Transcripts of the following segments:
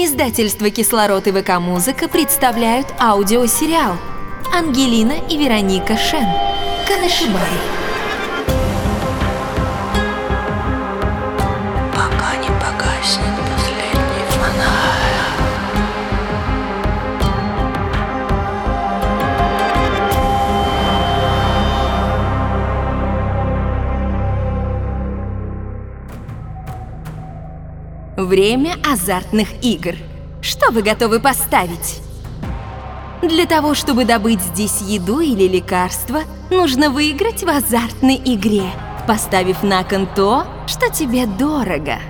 Издательство «Кислород» и ВК-музыка представляют аудиосериал «Ангелина и Вероника Шен. Канашибай». Время азартных игр. Что вы готовы поставить? Для того, чтобы добыть здесь еду или лекарство, нужно выиграть в азартной игре, поставив на кон то, что тебе дорого.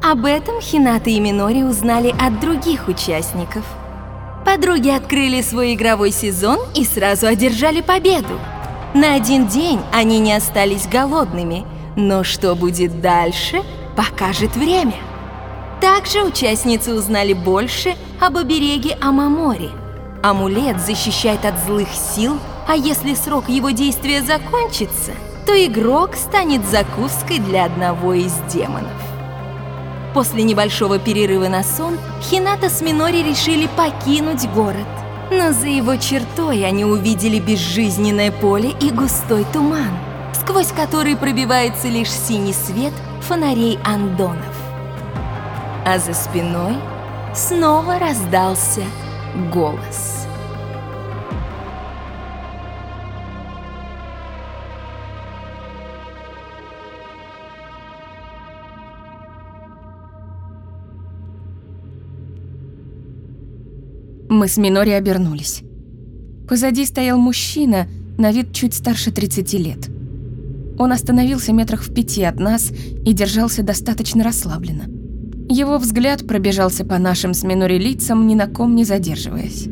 Об этом Хината и Минори узнали от других участников. Подруги открыли свой игровой сезон и сразу одержали победу. На один день они не остались голодными, но что будет дальше, покажет время. Также участницы узнали больше об обереге Амамори. Амулет защищает от злых сил, а если срок его действия закончится, то игрок станет закуской для одного из демонов. После небольшого перерыва на сон, Хината с Минори решили покинуть город. Но за его чертой они увидели безжизненное поле и густой туман, сквозь который пробивается лишь синий свет фонарей андонов а за спиной снова раздался голос. Мы с Минори обернулись. Позади стоял мужчина, на вид чуть старше 30 лет. Он остановился метрах в пяти от нас и держался достаточно расслабленно. Его взгляд пробежался по нашим с Минори лицам, ни на ком не задерживаясь.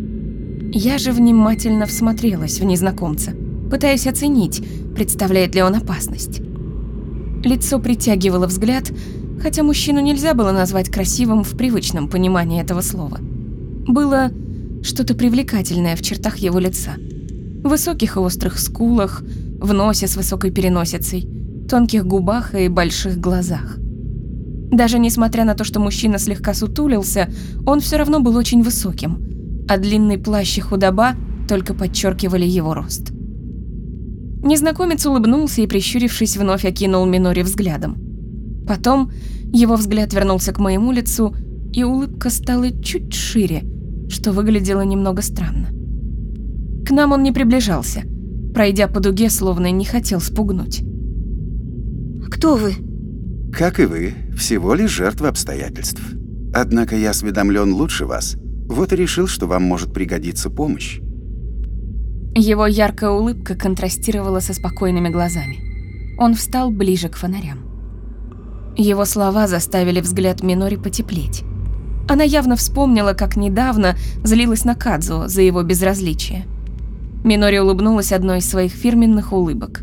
Я же внимательно всмотрелась в незнакомца, пытаясь оценить, представляет ли он опасность. Лицо притягивало взгляд, хотя мужчину нельзя было назвать красивым в привычном понимании этого слова. Было что-то привлекательное в чертах его лица. В высоких и острых скулах, в носе с высокой переносицей, тонких губах и больших глазах. Даже несмотря на то, что мужчина слегка сутулился, он все равно был очень высоким, а длинный плащ и худоба только подчеркивали его рост. Незнакомец улыбнулся и, прищурившись, вновь окинул Минори взглядом. Потом его взгляд вернулся к моему лицу, и улыбка стала чуть шире, что выглядело немного странно. К нам он не приближался, пройдя по дуге, словно не хотел спугнуть. Кто вы? Как и вы, всего лишь жертва обстоятельств. Однако я осведомлен лучше вас, вот и решил, что вам может пригодиться помощь. Его яркая улыбка контрастировала со спокойными глазами. Он встал ближе к фонарям. Его слова заставили взгляд Минори потеплеть. Она явно вспомнила, как недавно злилась на Кадзу за его безразличие. Минори улыбнулась одной из своих фирменных улыбок.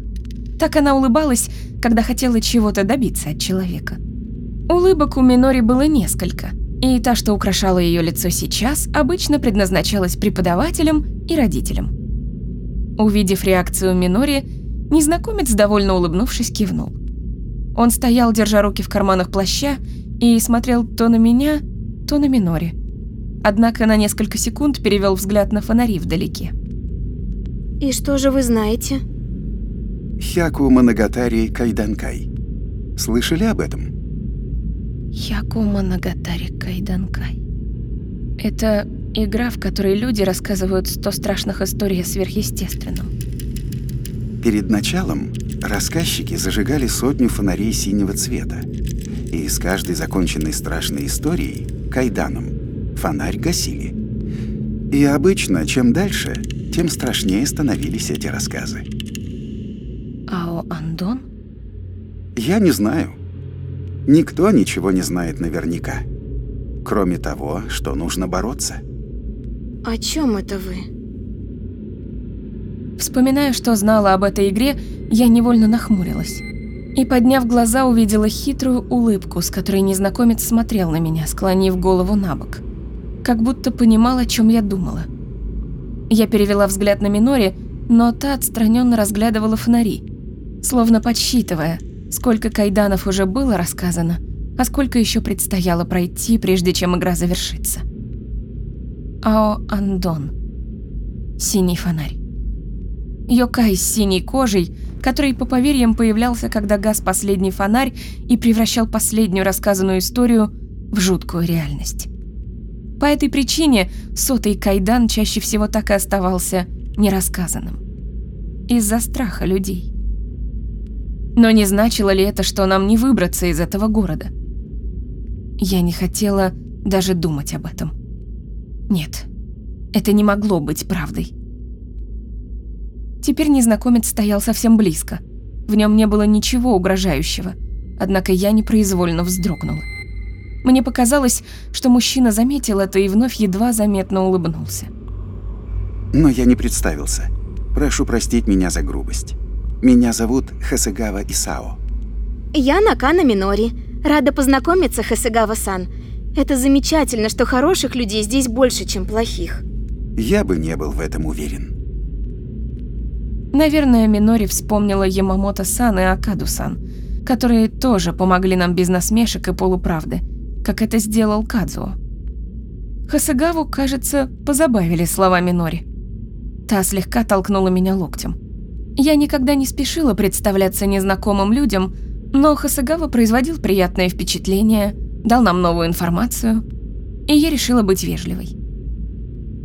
Так она улыбалась, когда хотела чего-то добиться от человека. Улыбок у Минори было несколько, и та, что украшала ее лицо сейчас, обычно предназначалась преподавателям и родителям. Увидев реакцию Минори, незнакомец, довольно улыбнувшись, кивнул. Он стоял, держа руки в карманах плаща, и смотрел то на меня, то на Минори. Однако на несколько секунд перевел взгляд на фонари вдалеке. И что же вы знаете? Хяку Манагатари Кайданкай. Слышали об этом? Якума Нагатари Кайданкай. Это игра, в которой люди рассказывают сто страшных историй о сверхъестественном. Перед началом рассказчики зажигали сотню фонарей синего цвета. И с каждой законченной страшной историей, кайданом, фонарь гасили. И обычно, чем дальше, тем страшнее становились эти рассказы. Ао Андон? Я не знаю. Никто ничего не знает наверняка. Кроме того, что нужно бороться. О чем это вы? Вспоминая, что знала об этой игре, я невольно нахмурилась. И, подняв глаза, увидела хитрую улыбку, с которой незнакомец смотрел на меня, склонив голову на бок. Как будто понимал, о чем я думала. Я перевела взгляд на Минори, но та отстраненно разглядывала фонари, словно подсчитывая, сколько кайданов уже было рассказано, А сколько еще предстояло пройти, прежде чем игра завершится? Ао Андон. Синий фонарь. Йокай с синей кожей, который по поверьям появлялся, когда гас последний фонарь и превращал последнюю рассказанную историю в жуткую реальность. По этой причине сотый Кайдан чаще всего так и оставался нерассказанным. Из-за страха людей. Но не значило ли это, что нам не выбраться из этого города? Я не хотела даже думать об этом. Нет, это не могло быть правдой. Теперь незнакомец стоял совсем близко. В нем не было ничего угрожающего, однако я непроизвольно вздрогнула. Мне показалось, что мужчина заметил это и вновь едва заметно улыбнулся. Но я не представился. Прошу простить меня за грубость. Меня зовут Хасыгава Исао. Я Накана Минори. Рада познакомиться, Хасыгава-сан. Это замечательно, что хороших людей здесь больше, чем плохих. Я бы не был в этом уверен. Наверное, Минори вспомнила Ямамото-сан и Акаду-сан, которые тоже помогли нам без насмешек и полуправды, как это сделал Кадзуо. Хасагаву, кажется, позабавили слова Минори. Та слегка толкнула меня локтем. Я никогда не спешила представляться незнакомым людям, но Хасагава производил приятное впечатление, дал нам новую информацию, и я решила быть вежливой.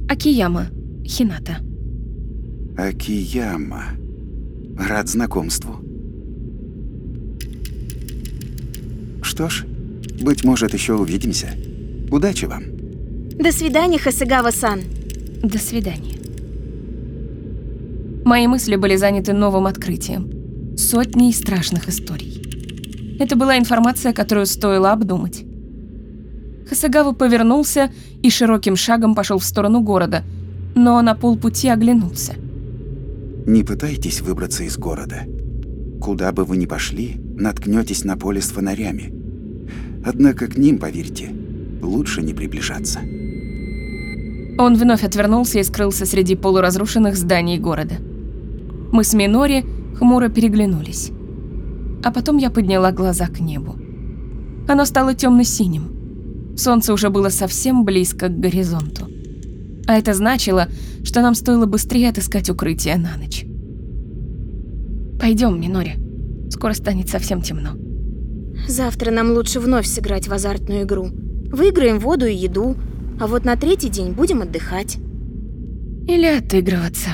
Акияма, Хината. Акияма. Рад знакомству. Что ж, быть может, еще увидимся. Удачи вам. До свидания, Хасыгава-сан. До свидания. Мои мысли были заняты новым открытием. Сотней страшных историй. Это была информация, которую стоило обдумать. Хасагава повернулся и широким шагом пошел в сторону города, но на полпути оглянулся. Не пытайтесь выбраться из города. Куда бы вы ни пошли, наткнетесь на поле с фонарями. Однако к ним, поверьте, лучше не приближаться. Он вновь отвернулся и скрылся среди полуразрушенных зданий города. Мы с Минори хмуро переглянулись. А потом я подняла глаза к небу. Оно стало темно-синим. Солнце уже было совсем близко к горизонту. А это значило, что нам стоило быстрее отыскать укрытие на ночь. Пойдем, Минори. Скоро станет совсем темно. Завтра нам лучше вновь сыграть в азартную игру. Выиграем воду и еду, а вот на третий день будем отдыхать. Или отыгрываться.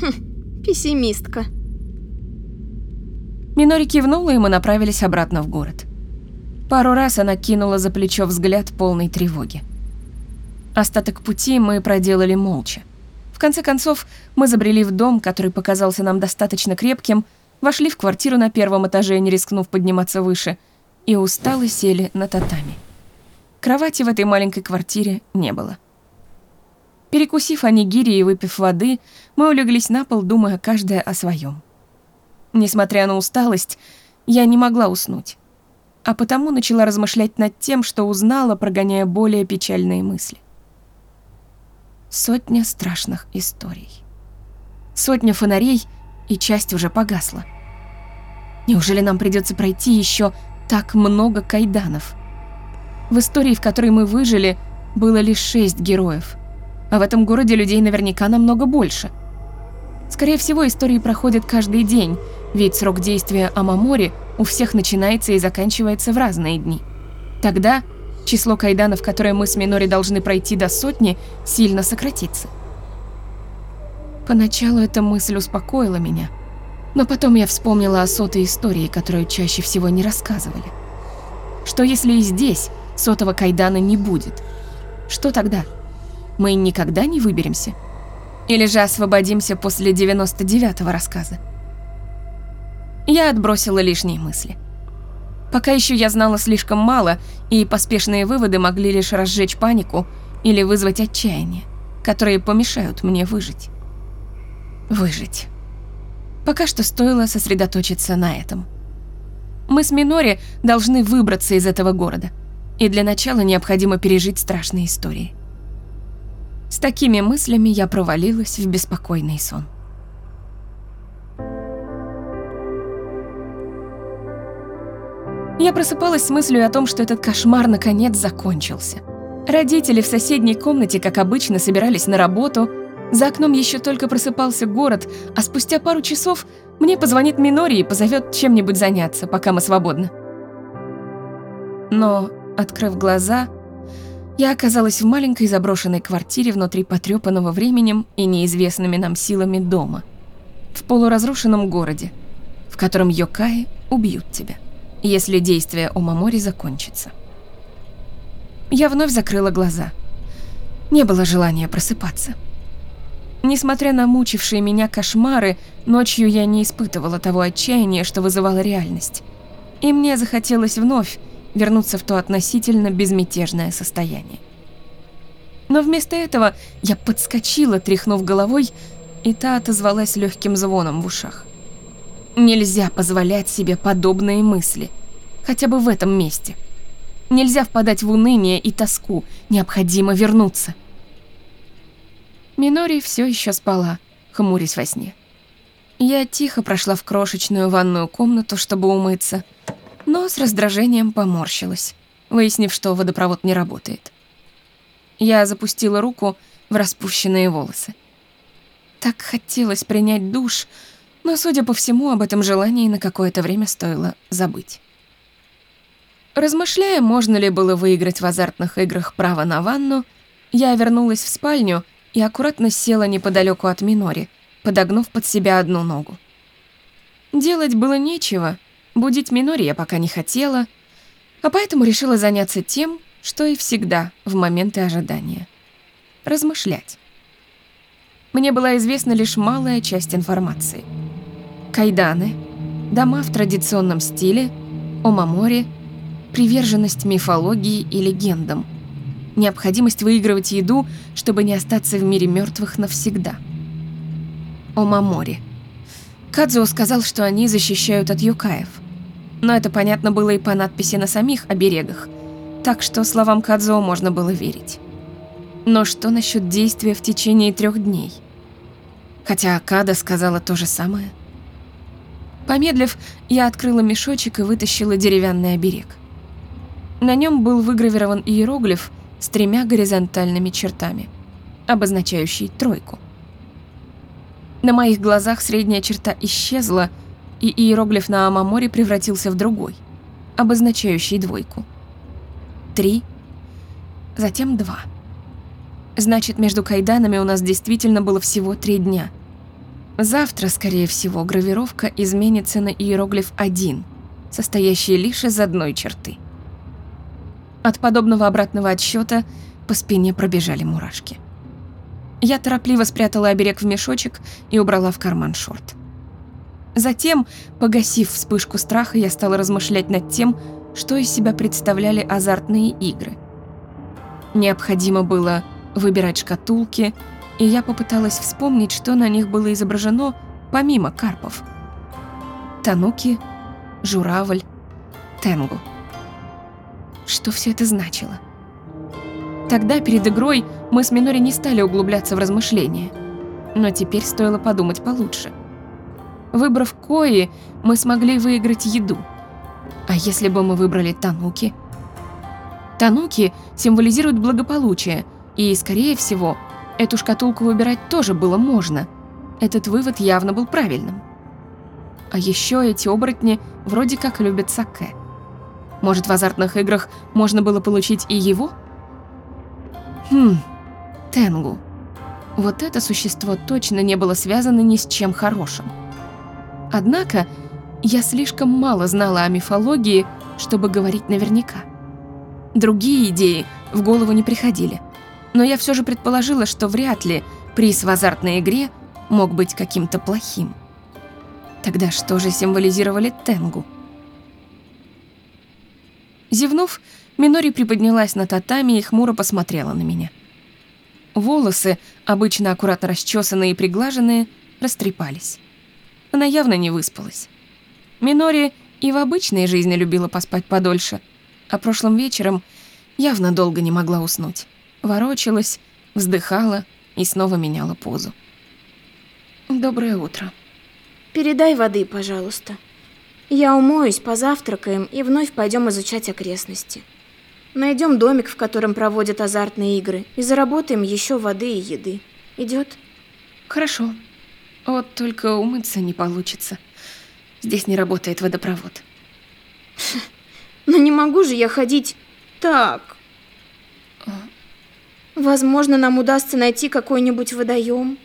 Хм, пессимистка. Минори кивнула, и мы направились обратно в город. Пару раз она кинула за плечо взгляд полной тревоги. Остаток пути мы проделали молча. В конце концов, мы забрели в дом, который показался нам достаточно крепким, вошли в квартиру на первом этаже, не рискнув подниматься выше, и устало сели на татами. Кровати в этой маленькой квартире не было. Перекусив анигири и выпив воды, мы улеглись на пол, думая каждая о своем. Несмотря на усталость, я не могла уснуть, а потому начала размышлять над тем, что узнала, прогоняя более печальные мысли. Сотня страшных историй. Сотня фонарей, и часть уже погасла. Неужели нам придется пройти еще так много кайданов? В истории, в которой мы выжили, было лишь шесть героев. А в этом городе людей наверняка намного больше. Скорее всего, истории проходят каждый день, ведь срок действия Амамори у всех начинается и заканчивается в разные дни. Тогда число кайданов, которые мы с Минори должны пройти до сотни, сильно сократится. Поначалу эта мысль успокоила меня, но потом я вспомнила о сотой истории, которую чаще всего не рассказывали. Что если и здесь сотого кайдана не будет? Что тогда? Мы никогда не выберемся? Или же освободимся после 99-го рассказа? Я отбросила лишние мысли. Пока еще я знала слишком мало, и поспешные выводы могли лишь разжечь панику или вызвать отчаяние, которые помешают мне выжить. Выжить. Пока что стоило сосредоточиться на этом. Мы с Минори должны выбраться из этого города, и для начала необходимо пережить страшные истории. С такими мыслями я провалилась в беспокойный сон. Я просыпалась с мыслью о том, что этот кошмар наконец закончился. Родители в соседней комнате, как обычно, собирались на работу. За окном еще только просыпался город, а спустя пару часов мне позвонит Минори и позовет чем-нибудь заняться, пока мы свободны. Но, открыв глаза, я оказалась в маленькой заброшенной квартире внутри потрепанного временем и неизвестными нам силами дома. В полуразрушенном городе, в котором Йокаи убьют тебя, если действие о Маморе закончится. Я вновь закрыла глаза. Не было желания просыпаться. Несмотря на мучившие меня кошмары, ночью я не испытывала того отчаяния, что вызывала реальность. И мне захотелось вновь вернуться в то относительно безмятежное состояние. Но вместо этого я подскочила, тряхнув головой, и та отозвалась легким звоном в ушах. Нельзя позволять себе подобные мысли, хотя бы в этом месте. Нельзя впадать в уныние и тоску, необходимо вернуться. Минори все еще спала, хмурясь во сне. Я тихо прошла в крошечную ванную комнату, чтобы умыться, но с раздражением поморщилась, выяснив, что водопровод не работает. Я запустила руку в распущенные волосы. Так хотелось принять душ, но, судя по всему, об этом желании на какое-то время стоило забыть. Размышляя, можно ли было выиграть в азартных играх право на ванну, я вернулась в спальню и аккуратно села неподалеку от Минори, подогнув под себя одну ногу. Делать было нечего, будить Минори я пока не хотела, а поэтому решила заняться тем, что и всегда в моменты ожидания. Размышлять. Мне была известна лишь малая часть информации. Кайданы, дома в традиционном стиле, омамори, приверженность мифологии и легендам — необходимость выигрывать еду, чтобы не остаться в мире мертвых навсегда. О Маморе. Кадзуо сказал, что они защищают от юкаев. Но это понятно было и по надписи на самих оберегах, так что словам Кадзуо можно было верить. Но что насчет действия в течение трех дней? Хотя Акада сказала то же самое. Помедлив, я открыла мешочек и вытащила деревянный оберег. На нем был выгравирован иероглиф, с тремя горизонтальными чертами, обозначающий тройку. На моих глазах средняя черта исчезла, и иероглиф на Амаморе превратился в другой, обозначающий двойку. Три, затем два. Значит, между кайданами у нас действительно было всего три дня. Завтра, скорее всего, гравировка изменится на иероглиф один, состоящий лишь из одной черты – от подобного обратного отсчета по спине пробежали мурашки. Я торопливо спрятала оберег в мешочек и убрала в карман шорт. Затем, погасив вспышку страха, я стала размышлять над тем, что из себя представляли азартные игры. Необходимо было выбирать шкатулки, и я попыталась вспомнить, что на них было изображено помимо карпов. Тануки, журавль, тенгу что все это значило. Тогда, перед игрой, мы с Минори не стали углубляться в размышления. Но теперь стоило подумать получше. Выбрав Кои, мы смогли выиграть еду. А если бы мы выбрали Тануки? Тануки символизируют благополучие, и, скорее всего, эту шкатулку выбирать тоже было можно. Этот вывод явно был правильным. А еще эти оборотни вроде как любят саке. Может, в азартных играх можно было получить и его? Хм, Тенгу. Вот это существо точно не было связано ни с чем хорошим. Однако, я слишком мало знала о мифологии, чтобы говорить наверняка. Другие идеи в голову не приходили. Но я все же предположила, что вряд ли приз в азартной игре мог быть каким-то плохим. Тогда что же символизировали Тенгу? Зевнув, Минори приподнялась на татами и хмуро посмотрела на меня. Волосы, обычно аккуратно расчесанные и приглаженные, растрепались. Она явно не выспалась. Минори и в обычной жизни любила поспать подольше, а прошлым вечером явно долго не могла уснуть. Ворочалась, вздыхала и снова меняла позу. «Доброе утро». Передай воды, пожалуйста. Я умоюсь, позавтракаем и вновь пойдем изучать окрестности. Найдем домик, в котором проводят азартные игры, и заработаем еще воды и еды. Идет? Хорошо. Вот только умыться не получится. Здесь не работает водопровод. Но не могу же я ходить так. Возможно, нам удастся найти какой-нибудь водоем.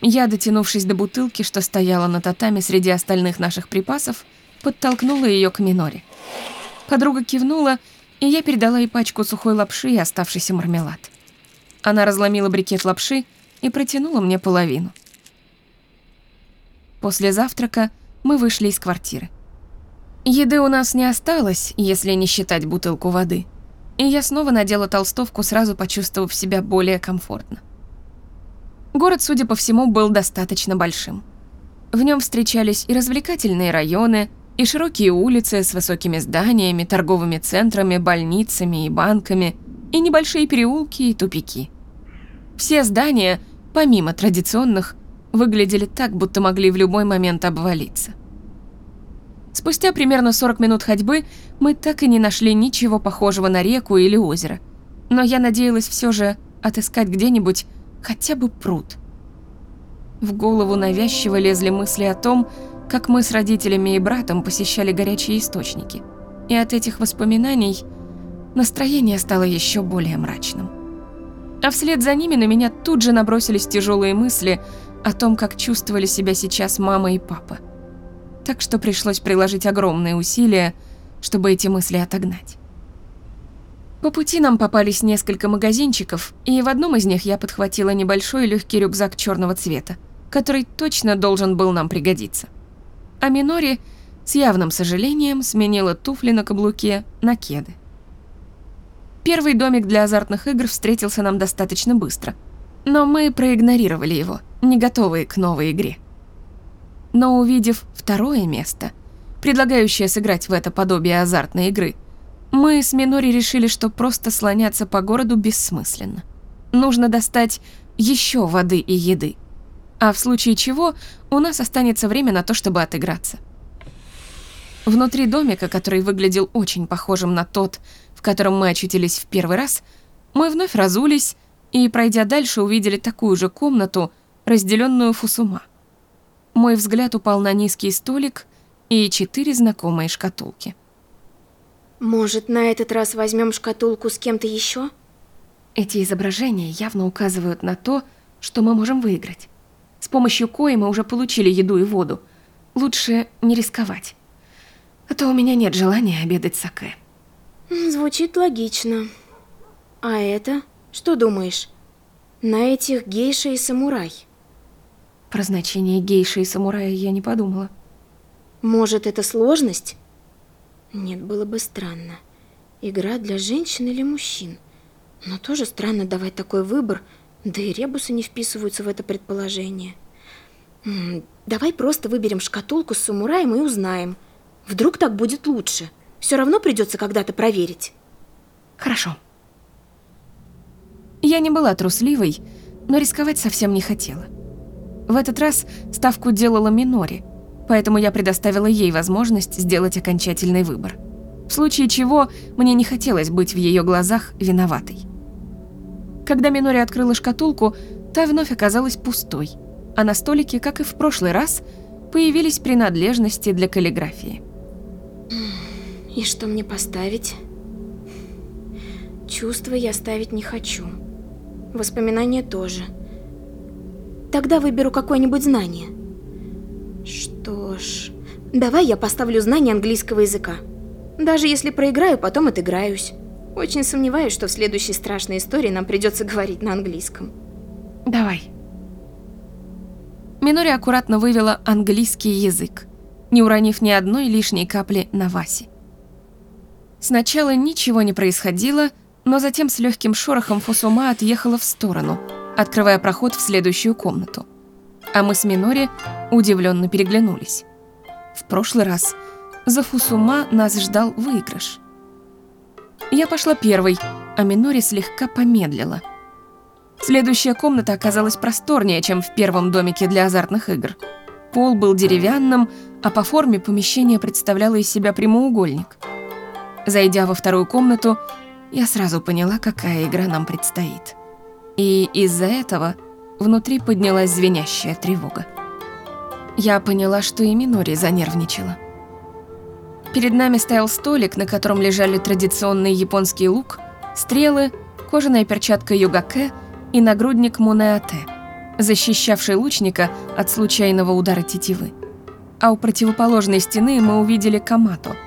Я, дотянувшись до бутылки, что стояла на татаме среди остальных наших припасов, подтолкнула ее к Миноре. Подруга кивнула, и я передала ей пачку сухой лапши и оставшийся мармелад. Она разломила брикет лапши и протянула мне половину. После завтрака мы вышли из квартиры. Еды у нас не осталось, если не считать бутылку воды. И я снова надела толстовку, сразу почувствовав себя более комфортно. Город, судя по всему, был достаточно большим. В нем встречались и развлекательные районы, и широкие улицы с высокими зданиями, торговыми центрами, больницами и банками, и небольшие переулки и тупики. Все здания, помимо традиционных, выглядели так, будто могли в любой момент обвалиться. Спустя примерно 40 минут ходьбы мы так и не нашли ничего похожего на реку или озеро, но я надеялась все же отыскать где-нибудь хотя бы пруд. В голову навязчиво лезли мысли о том, как мы с родителями и братом посещали горячие источники. И от этих воспоминаний настроение стало еще более мрачным. А вслед за ними на меня тут же набросились тяжелые мысли о том, как чувствовали себя сейчас мама и папа. Так что пришлось приложить огромные усилия, чтобы эти мысли отогнать. По пути нам попались несколько магазинчиков, и в одном из них я подхватила небольшой легкий рюкзак черного цвета, который точно должен был нам пригодиться. А Минори с явным сожалением сменила туфли на каблуке на кеды. Первый домик для азартных игр встретился нам достаточно быстро, но мы проигнорировали его, не готовые к новой игре. Но увидев второе место, предлагающее сыграть в это подобие азартной игры, мы с Минори решили, что просто слоняться по городу бессмысленно. Нужно достать еще воды и еды. А в случае чего у нас останется время на то, чтобы отыграться. Внутри домика, который выглядел очень похожим на тот, в котором мы очутились в первый раз, мы вновь разулись и, пройдя дальше, увидели такую же комнату, разделенную фусума. Мой взгляд упал на низкий столик и четыре знакомые шкатулки. Может, на этот раз возьмем шкатулку с кем-то еще? Эти изображения явно указывают на то, что мы можем выиграть. С помощью кои мы уже получили еду и воду. Лучше не рисковать. А то у меня нет желания обедать саке. Звучит логично. А это? Что думаешь? На этих гейша и самурай. Про значение гейши и самурая я не подумала. Может, это сложность? Нет, было бы странно. Игра для женщин или мужчин. Но тоже странно давать такой выбор, да и ребусы не вписываются в это предположение. М -м, давай просто выберем шкатулку с самураем и узнаем. Вдруг так будет лучше. Все равно придется когда-то проверить. Хорошо. Я не была трусливой, но рисковать совсем не хотела. В этот раз ставку делала Минори – поэтому я предоставила ей возможность сделать окончательный выбор. В случае чего мне не хотелось быть в ее глазах виноватой. Когда Минори открыла шкатулку, та вновь оказалась пустой, а на столике, как и в прошлый раз, появились принадлежности для каллиграфии. И что мне поставить? Чувства я ставить не хочу. Воспоминания тоже. Тогда выберу какое-нибудь знание. Что ж, давай я поставлю знание английского языка. Даже если проиграю, потом отыграюсь. Очень сомневаюсь, что в следующей страшной истории нам придется говорить на английском. Давай. Минори аккуратно вывела английский язык, не уронив ни одной лишней капли на Васе. Сначала ничего не происходило, но затем с легким шорохом Фусума отъехала в сторону, открывая проход в следующую комнату а мы с Минори удивленно переглянулись. В прошлый раз за Фусума нас ждал выигрыш. Я пошла первой, а Минори слегка помедлила. Следующая комната оказалась просторнее, чем в первом домике для азартных игр. Пол был деревянным, а по форме помещение представляло из себя прямоугольник. Зайдя во вторую комнату, я сразу поняла, какая игра нам предстоит. И из-за этого внутри поднялась звенящая тревога. Я поняла, что и Минори занервничала. Перед нами стоял столик, на котором лежали традиционный японский лук, стрелы, кожаная перчатка югаке и нагрудник мунеате, защищавший лучника от случайного удара тетивы. А у противоположной стены мы увидели камато,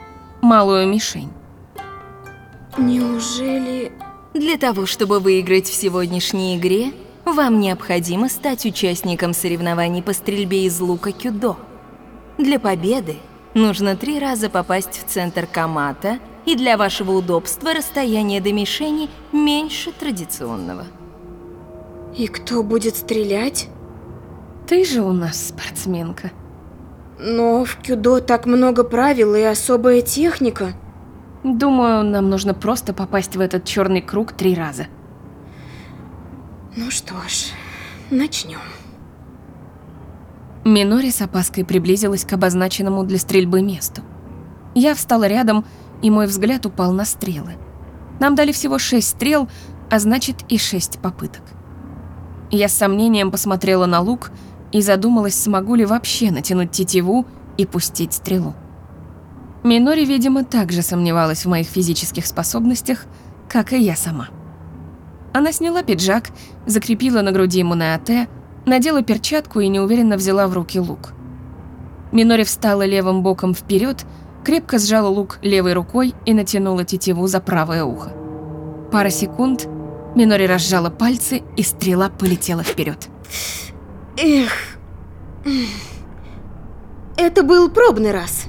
малую мишень. Неужели... Для того, чтобы выиграть в сегодняшней игре, вам необходимо стать участником соревнований по стрельбе из лука кюдо. Для победы нужно три раза попасть в центр камата, и для вашего удобства расстояние до мишени меньше традиционного. И кто будет стрелять? Ты же у нас спортсменка. Но в кюдо так много правил и особая техника. Думаю, нам нужно просто попасть в этот черный круг три раза. Ну что ж, начнем. Минори с опаской приблизилась к обозначенному для стрельбы месту. Я встала рядом, и мой взгляд упал на стрелы. Нам дали всего шесть стрел, а значит и шесть попыток. Я с сомнением посмотрела на лук и задумалась, смогу ли вообще натянуть тетиву и пустить стрелу. Минори, видимо, также сомневалась в моих физических способностях, как и я сама. Она сняла пиджак, закрепила на груди мунеате, надела перчатку и неуверенно взяла в руки лук. Минори встала левым боком вперед, крепко сжала лук левой рукой и натянула тетиву за правое ухо. Пара секунд, Минори разжала пальцы, и стрела полетела вперед. Эх. Это был пробный раз.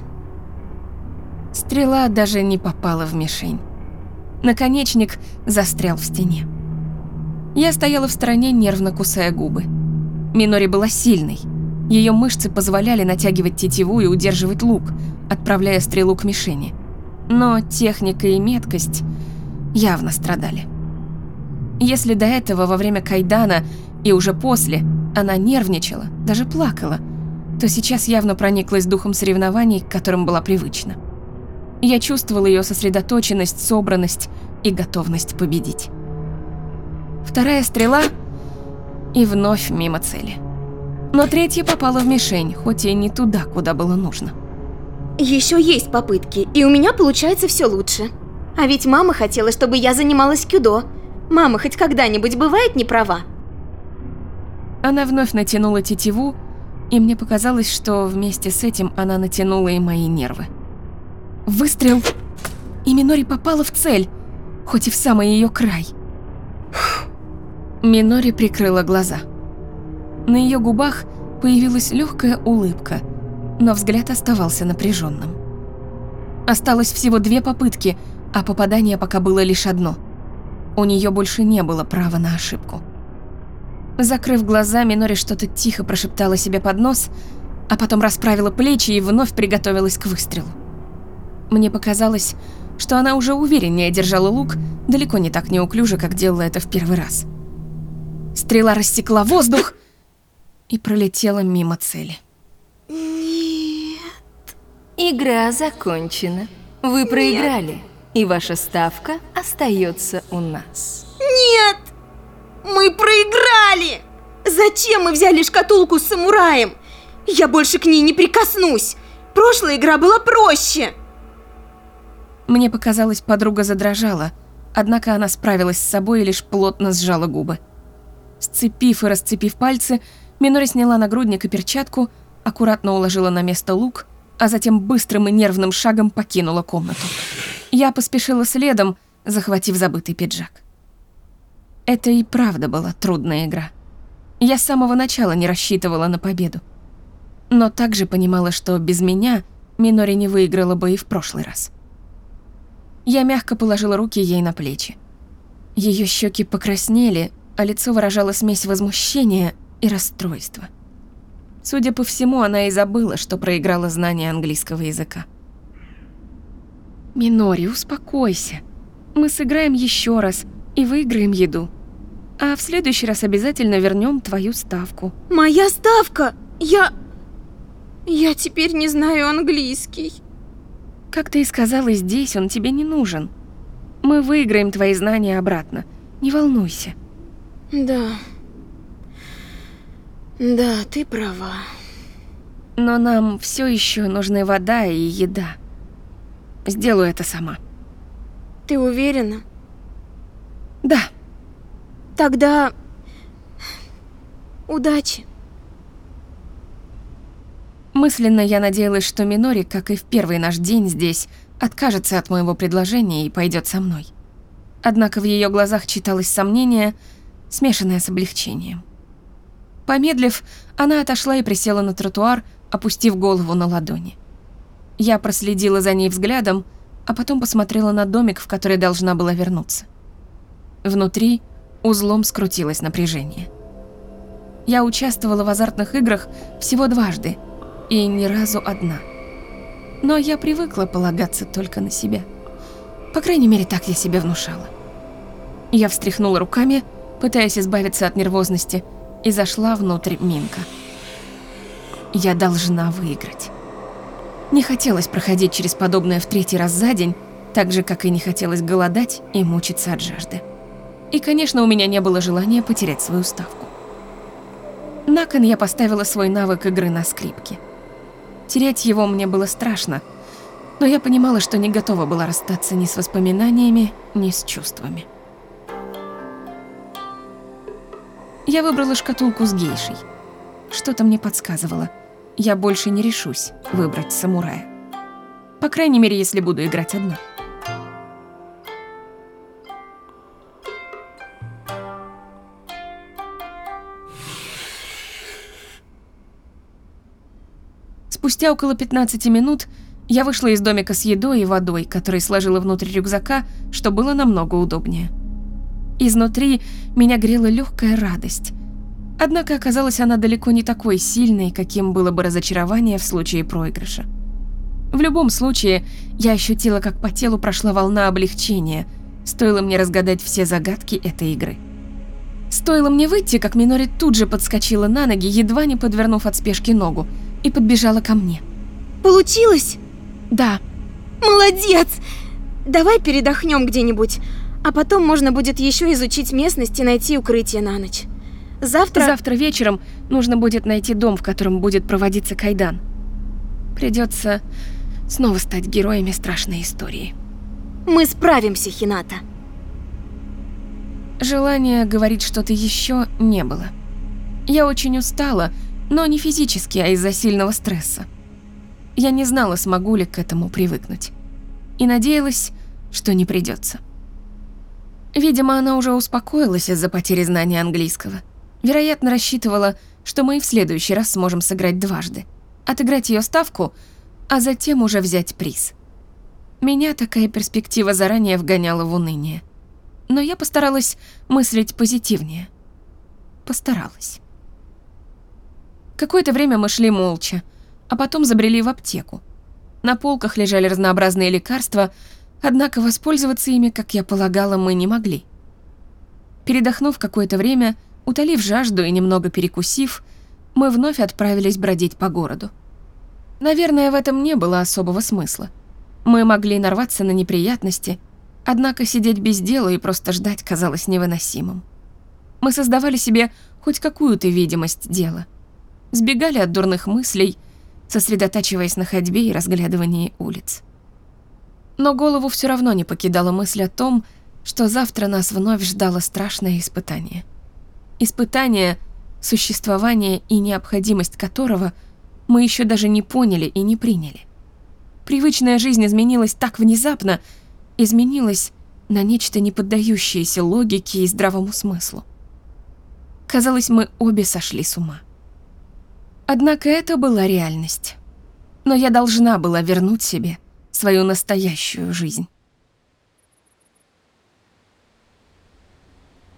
Стрела даже не попала в мишень. Наконечник застрял в стене. Я стояла в стороне, нервно кусая губы. Минори была сильной. Ее мышцы позволяли натягивать тетиву и удерживать лук, отправляя стрелу к мишени. Но техника и меткость явно страдали. Если до этого во время кайдана и уже после она нервничала, даже плакала, то сейчас явно прониклась духом соревнований, к которым была привычна. Я чувствовала ее сосредоточенность, собранность и готовность победить. Вторая стрела и вновь мимо цели. Но третья попала в мишень, хоть и не туда, куда было нужно. Еще есть попытки, и у меня получается все лучше. А ведь мама хотела, чтобы я занималась кюдо. Мама хоть когда-нибудь бывает не права? Она вновь натянула тетиву, и мне показалось, что вместе с этим она натянула и мои нервы. Выстрел, и Минори попала в цель, хоть и в самый ее край. Минори прикрыла глаза. На ее губах появилась легкая улыбка, но взгляд оставался напряженным. Осталось всего две попытки, а попадание пока было лишь одно. У нее больше не было права на ошибку. Закрыв глаза, Минори что-то тихо прошептала себе под нос, а потом расправила плечи и вновь приготовилась к выстрелу. Мне показалось, что она уже увереннее держала лук, далеко не так неуклюже, как делала это в первый раз. Стрела рассекла воздух и пролетела мимо цели. Нет. Игра закончена. Вы проиграли, и ваша ставка остается у нас. Нет! Мы проиграли! Зачем мы взяли шкатулку с самураем? Я больше к ней не прикоснусь. Прошлая игра была проще. Мне показалось, подруга задрожала, однако она справилась с собой и лишь плотно сжала губы. Сцепив и расцепив пальцы, Минори сняла нагрудник и перчатку, аккуратно уложила на место лук, а затем быстрым и нервным шагом покинула комнату. Я поспешила следом, захватив забытый пиджак. Это и правда была трудная игра. Я с самого начала не рассчитывала на победу. Но также понимала, что без меня Минори не выиграла бы и в прошлый раз. Я мягко положила руки ей на плечи. Ее щеки покраснели, а лицо выражало смесь возмущения и расстройства. Судя по всему, она и забыла, что проиграла знание английского языка. «Минори, успокойся. Мы сыграем еще раз и выиграем еду. А в следующий раз обязательно вернем твою ставку». Моя ставка! Я... Я теперь не знаю английский. Как ты и сказала, здесь он тебе не нужен. Мы выиграем твои знания обратно. Не волнуйся. Да. Да, ты права. Но нам все еще нужны вода и еда. Сделаю это сама. Ты уверена? Да. Тогда... Удачи. Мысленно я надеялась, что Минори, как и в первый наш день здесь, откажется от моего предложения и пойдет со мной. Однако в ее глазах читалось сомнение, смешанное с облегчением. Помедлив, она отошла и присела на тротуар, опустив голову на ладони. Я проследила за ней взглядом, а потом посмотрела на домик, в который должна была вернуться. Внутри узлом скрутилось напряжение. Я участвовала в азартных играх всего дважды и ни разу одна. Но я привыкла полагаться только на себя. По крайней мере, так я себе внушала. Я встряхнула руками, пытаясь избавиться от нервозности, и зашла внутрь Минка. Я должна выиграть. Не хотелось проходить через подобное в третий раз за день, так же, как и не хотелось голодать и мучиться от жажды. И, конечно, у меня не было желания потерять свою ставку. На кон я поставила свой навык игры на скрипке. Терять его мне было страшно, но я понимала, что не готова была расстаться ни с воспоминаниями, ни с чувствами. Я выбрала шкатулку с гейшей. Что-то мне подсказывало. Я больше не решусь выбрать самурая. По крайней мере, если буду играть одна. Спустя около 15 минут я вышла из домика с едой и водой, которые сложила внутрь рюкзака, что было намного удобнее. Изнутри меня грела легкая радость. Однако оказалась она далеко не такой сильной, каким было бы разочарование в случае проигрыша. В любом случае, я ощутила, как по телу прошла волна облегчения, стоило мне разгадать все загадки этой игры. Стоило мне выйти, как Минори тут же подскочила на ноги, едва не подвернув от спешки ногу, и подбежала ко мне. Получилось? «Да, Молодец! Давай передохнем где-нибудь, а потом можно будет еще изучить местность и найти укрытие на ночь. Завтра... Завтра вечером нужно будет найти дом, в котором будет проводиться кайдан. Придется снова стать героями страшной истории. Мы справимся, Хината. Желания говорить что-то еще не было. Я очень устала, но не физически, а из-за сильного стресса. Я не знала, смогу ли к этому привыкнуть. И надеялась, что не придется. Видимо, она уже успокоилась из-за потери знания английского. Вероятно, рассчитывала, что мы и в следующий раз сможем сыграть дважды. Отыграть ее ставку, а затем уже взять приз. Меня такая перспектива заранее вгоняла в уныние. Но я постаралась мыслить позитивнее. Постаралась. Какое-то время мы шли молча, а потом забрели в аптеку. На полках лежали разнообразные лекарства, однако воспользоваться ими, как я полагала, мы не могли. Передохнув какое-то время, утолив жажду и немного перекусив, мы вновь отправились бродить по городу. Наверное, в этом не было особого смысла. Мы могли нарваться на неприятности, однако сидеть без дела и просто ждать казалось невыносимым. Мы создавали себе хоть какую-то видимость дела. Сбегали от дурных мыслей – сосредотачиваясь на ходьбе и разглядывании улиц. Но голову все равно не покидала мысль о том, что завтра нас вновь ждало страшное испытание. Испытание, существование и необходимость которого мы еще даже не поняли и не приняли. Привычная жизнь изменилась так внезапно, изменилась на нечто не поддающееся логике и здравому смыслу. Казалось, мы обе сошли с ума. Однако это была реальность. Но я должна была вернуть себе свою настоящую жизнь.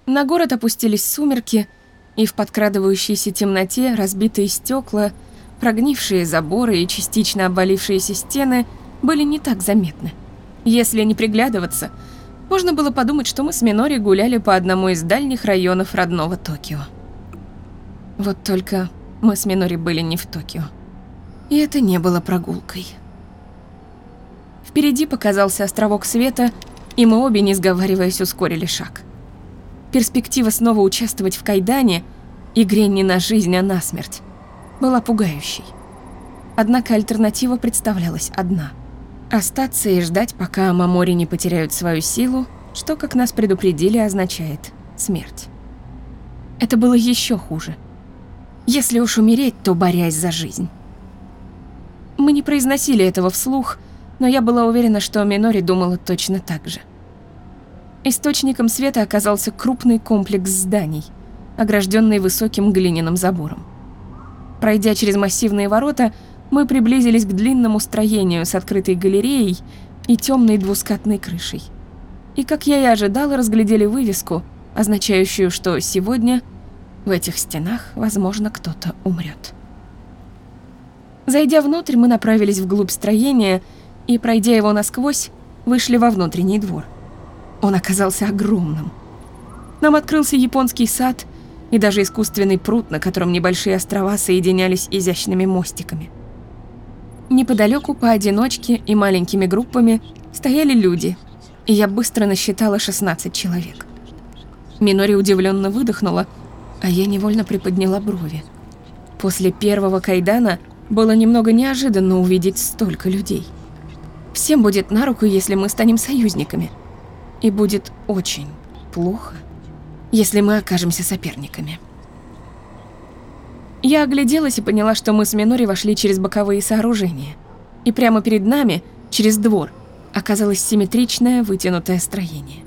На город опустились сумерки, и в подкрадывающейся темноте разбитые стекла, прогнившие заборы и частично обвалившиеся стены были не так заметны. Если не приглядываться, можно было подумать, что мы с Минори гуляли по одному из дальних районов родного Токио. Вот только мы с Минори были не в Токио. И это не было прогулкой. Впереди показался островок света, и мы обе, не сговариваясь, ускорили шаг. Перспектива снова участвовать в кайдане, игре не на жизнь, а на смерть, была пугающей. Однако альтернатива представлялась одна – остаться и ждать, пока Мамори не потеряют свою силу, что, как нас предупредили, означает смерть. Это было еще хуже. Если уж умереть, то борясь за жизнь. Мы не произносили этого вслух, но я была уверена, что Минори думала точно так же. Источником света оказался крупный комплекс зданий, огражденный высоким глиняным забором. Пройдя через массивные ворота, мы приблизились к длинному строению с открытой галереей и темной двускатной крышей. И, как я и ожидала, разглядели вывеску, означающую, что сегодня в этих стенах, возможно, кто-то умрет. Зайдя внутрь, мы направились вглубь строения и, пройдя его насквозь, вышли во внутренний двор. Он оказался огромным. Нам открылся японский сад и даже искусственный пруд, на котором небольшие острова соединялись изящными мостиками. Неподалеку поодиночке и маленькими группами стояли люди, и я быстро насчитала 16 человек. Минори удивленно выдохнула, а я невольно приподняла брови. После первого кайдана было немного неожиданно увидеть столько людей. Всем будет на руку, если мы станем союзниками. И будет очень плохо, если мы окажемся соперниками. Я огляделась и поняла, что мы с Минори вошли через боковые сооружения. И прямо перед нами, через двор, оказалось симметричное вытянутое строение.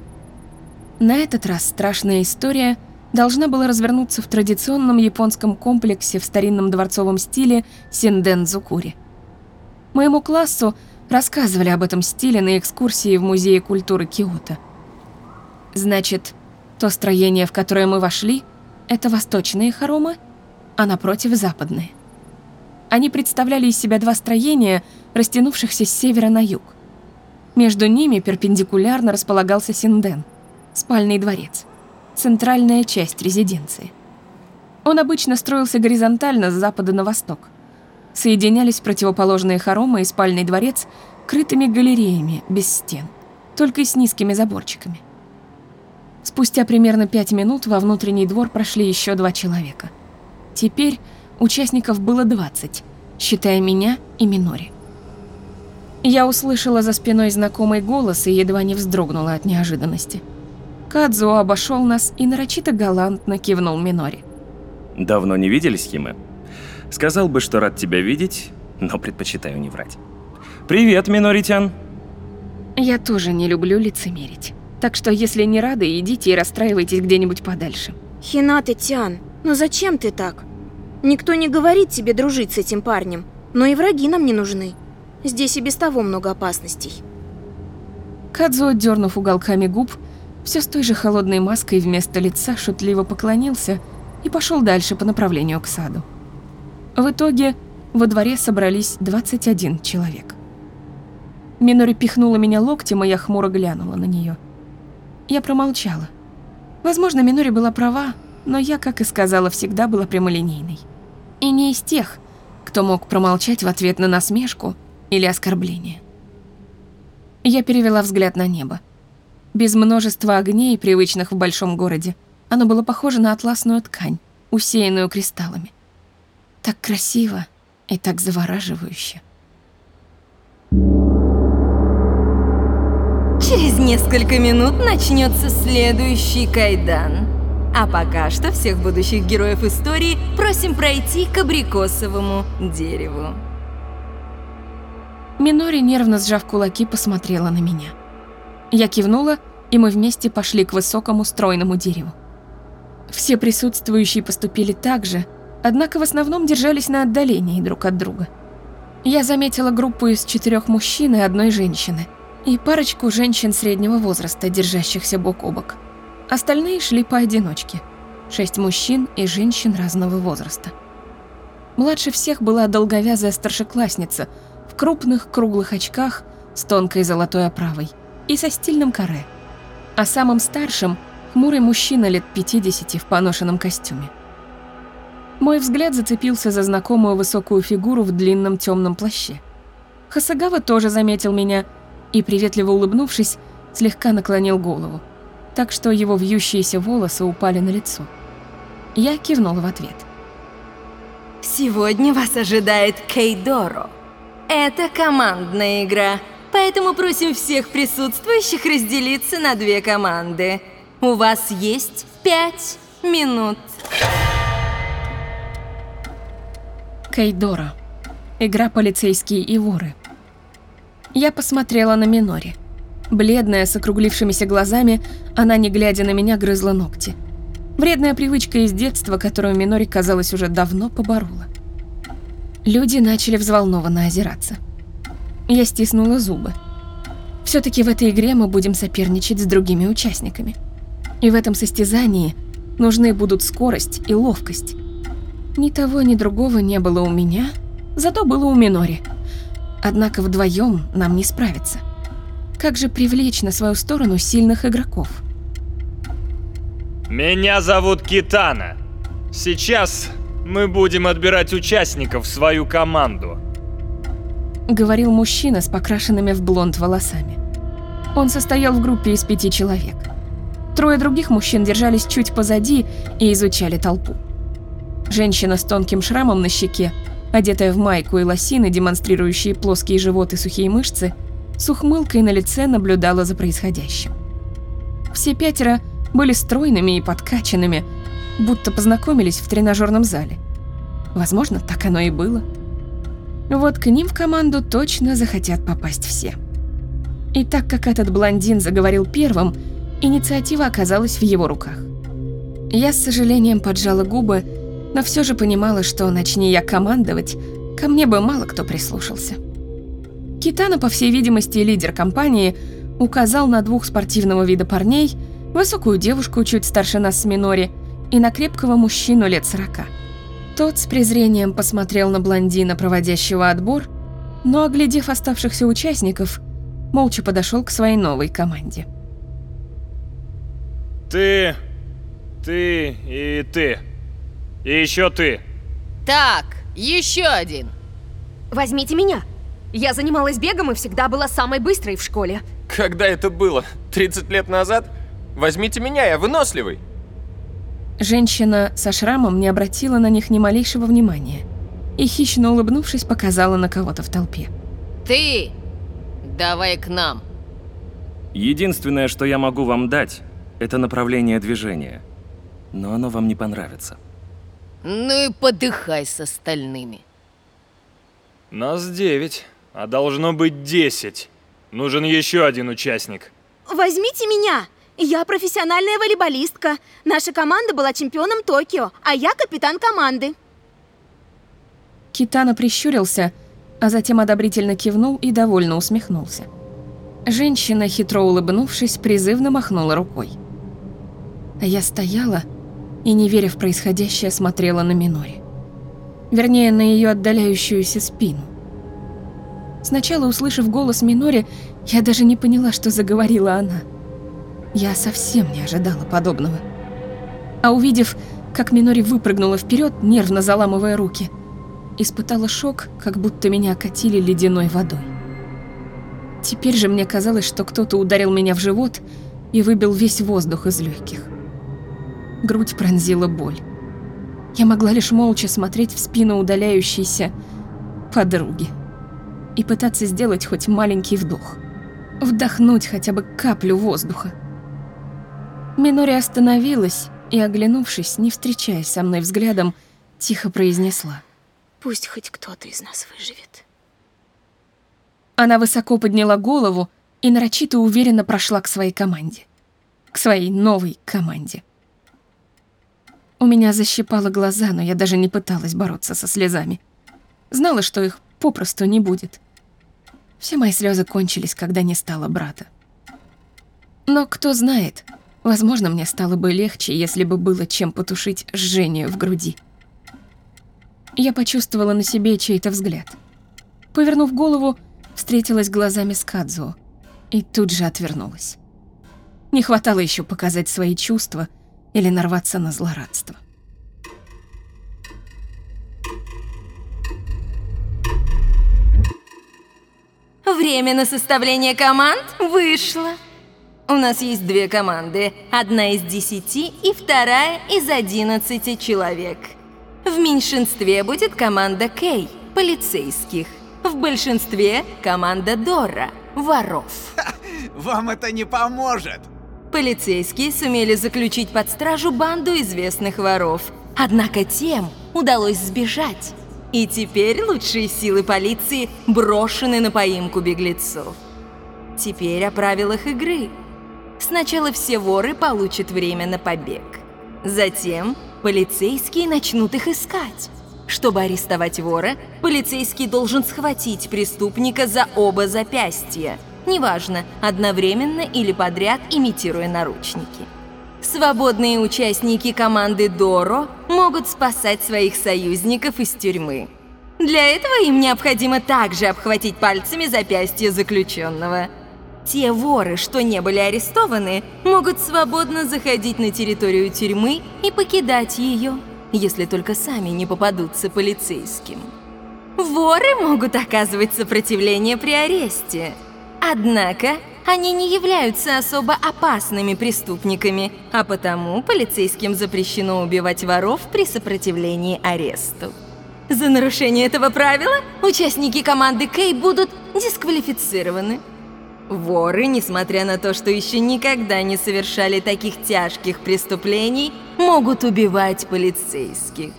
На этот раз страшная история должна была развернуться в традиционном японском комплексе в старинном дворцовом стиле Синден-Зукури. Моему классу рассказывали об этом стиле на экскурсии в Музее культуры Киото. Значит, то строение, в которое мы вошли, это восточные хоромы – а напротив западные. Они представляли из себя два строения, растянувшихся с севера на юг. Между ними перпендикулярно располагался Синден, спальный дворец, центральная часть резиденции. Он обычно строился горизонтально с запада на восток. Соединялись противоположные хоромы и спальный дворец крытыми галереями без стен, только с низкими заборчиками. Спустя примерно пять минут во внутренний двор прошли еще два человека – Теперь участников было 20, считая меня и Минори. Я услышала за спиной знакомый голос и едва не вздрогнула от неожиданности. Кадзуо обошел нас и нарочито галантно кивнул Минори. Давно не виделись, Химе? Сказал бы, что рад тебя видеть, но предпочитаю не врать. Привет, Миноритян. Я тоже не люблю лицемерить. Так что, если не рады, идите и расстраивайтесь где-нибудь подальше. Хинаты Тян, ну зачем ты так? Никто не говорит тебе дружить с этим парнем, но и враги нам не нужны. Здесь и без того много опасностей. Кадзо, дернув уголками губ, все с той же холодной маской вместо лица шутливо поклонился и пошел дальше по направлению к саду. В итоге во дворе собрались 21 человек. Минори пихнула меня локтем, и я хмуро глянула на нее. Я промолчала. Возможно, Минори была права, но я, как и сказала, всегда была прямолинейной. И не из тех, кто мог промолчать в ответ на насмешку или оскорбление. Я перевела взгляд на небо. Без множества огней, привычных в большом городе, оно было похоже на атласную ткань, усеянную кристаллами. Так красиво и так завораживающе. Через несколько минут начнется следующий кайдан. А пока что всех будущих героев истории просим пройти к абрикосовому дереву. Минори, нервно сжав кулаки, посмотрела на меня. Я кивнула, и мы вместе пошли к высокому стройному дереву. Все присутствующие поступили так же, однако в основном держались на отдалении друг от друга. Я заметила группу из четырех мужчин и одной женщины, и парочку женщин среднего возраста, держащихся бок о бок. Остальные шли поодиночке. Шесть мужчин и женщин разного возраста. Младше всех была долговязая старшеклассница в крупных круглых очках с тонкой золотой оправой и со стильным каре. А самым старшим – хмурый мужчина лет 50 в поношенном костюме. Мой взгляд зацепился за знакомую высокую фигуру в длинном темном плаще. Хасагава тоже заметил меня и, приветливо улыбнувшись, слегка наклонил голову, так что его вьющиеся волосы упали на лицо. Я кивнула в ответ. Сегодня вас ожидает Кейдоро. Это командная игра, поэтому просим всех присутствующих разделиться на две команды. У вас есть пять минут. Кейдора. Игра «Полицейские и воры». Я посмотрела на Минори. Бледная, с округлившимися глазами, она, не глядя на меня, грызла ногти. Вредная привычка из детства, которую Минори, казалось, уже давно поборола. Люди начали взволнованно озираться. Я стиснула зубы. все таки в этой игре мы будем соперничать с другими участниками. И в этом состязании нужны будут скорость и ловкость. Ни того, ни другого не было у меня, зато было у Минори. Однако вдвоем нам не справиться. Как же привлечь на свою сторону сильных игроков? Меня зовут Китана. Сейчас мы будем отбирать участников в свою команду. Говорил мужчина с покрашенными в блонд волосами. Он состоял в группе из пяти человек. Трое других мужчин держались чуть позади и изучали толпу. Женщина с тонким шрамом на щеке, одетая в майку и лосины, демонстрирующие плоские животы и сухие мышцы, с ухмылкой на лице наблюдала за происходящим. Все пятеро были стройными и подкачанными, будто познакомились в тренажерном зале. Возможно, так оно и было. Вот к ним в команду точно захотят попасть все. И так как этот блондин заговорил первым, инициатива оказалась в его руках. Я с сожалением поджала губы, но все же понимала, что начни я командовать, ко мне бы мало кто прислушался. Китана, по всей видимости, лидер компании, указал на двух спортивного вида парней – высокую девушку чуть старше нас с Минори и на крепкого мужчину лет сорока. Тот с презрением посмотрел на блондина, проводящего отбор, но, оглядев оставшихся участников, молча подошел к своей новой команде. Ты, ты и ты. И еще ты. Так, еще один. Возьмите меня. Я занималась бегом и всегда была самой быстрой в школе. Когда это было? 30 лет назад? Возьмите меня, я выносливый. Женщина со шрамом не обратила на них ни малейшего внимания и, хищно улыбнувшись, показала на кого-то в толпе. Ты! Давай к нам. Единственное, что я могу вам дать, это направление движения. Но оно вам не понравится. Ну и подыхай с остальными. Нас девять, а должно быть десять. Нужен еще один участник. Возьмите меня! Я профессиональная волейболистка. Наша команда была чемпионом Токио, а я капитан команды. Китана прищурился, а затем одобрительно кивнул и довольно усмехнулся. Женщина, хитро улыбнувшись, призывно махнула рукой. Я стояла и, не веря в происходящее, смотрела на Минори. Вернее, на ее отдаляющуюся спину. Сначала, услышав голос Минори, я даже не поняла, что заговорила она – я совсем не ожидала подобного. А увидев, как Минори выпрыгнула вперед, нервно заламывая руки, испытала шок, как будто меня окатили ледяной водой. Теперь же мне казалось, что кто-то ударил меня в живот и выбил весь воздух из легких. Грудь пронзила боль. Я могла лишь молча смотреть в спину удаляющейся подруги и пытаться сделать хоть маленький вдох. Вдохнуть хотя бы каплю воздуха. Минори остановилась и, оглянувшись, не встречаясь со мной взглядом, тихо произнесла. Пусть хоть кто-то из нас выживет. Она высоко подняла голову и нарочито уверенно прошла к своей команде. К своей новой команде. У меня защипало глаза, но я даже не пыталась бороться со слезами. Знала, что их попросту не будет. Все мои слезы кончились, когда не стало брата. Но кто знает, Возможно, мне стало бы легче, если бы было чем потушить жжение в груди. Я почувствовала на себе чей-то взгляд. Повернув голову, встретилась глазами с Кадзо и тут же отвернулась. Не хватало еще показать свои чувства или нарваться на злорадство. Время на составление команд вышло. У нас есть две команды. Одна из десяти и вторая из одиннадцати человек. В меньшинстве будет команда Кей, полицейских. В большинстве команда Дора, воров. Вам это не поможет. Полицейские сумели заключить под стражу банду известных воров. Однако тем удалось сбежать. И теперь лучшие силы полиции брошены на поимку беглецов. Теперь о правилах игры. Сначала все воры получат время на побег. Затем полицейские начнут их искать. Чтобы арестовать вора, полицейский должен схватить преступника за оба запястья. Неважно, одновременно или подряд, имитируя наручники. Свободные участники команды Доро могут спасать своих союзников из тюрьмы. Для этого им необходимо также обхватить пальцами запястье заключенного. Те воры, что не были арестованы, могут свободно заходить на территорию тюрьмы и покидать ее, если только сами не попадутся полицейским. Воры могут оказывать сопротивление при аресте. Однако они не являются особо опасными преступниками, а потому полицейским запрещено убивать воров при сопротивлении аресту. За нарушение этого правила участники команды Кей будут дисквалифицированы. Воры, несмотря на то, что еще никогда не совершали таких тяжких преступлений, могут убивать полицейских.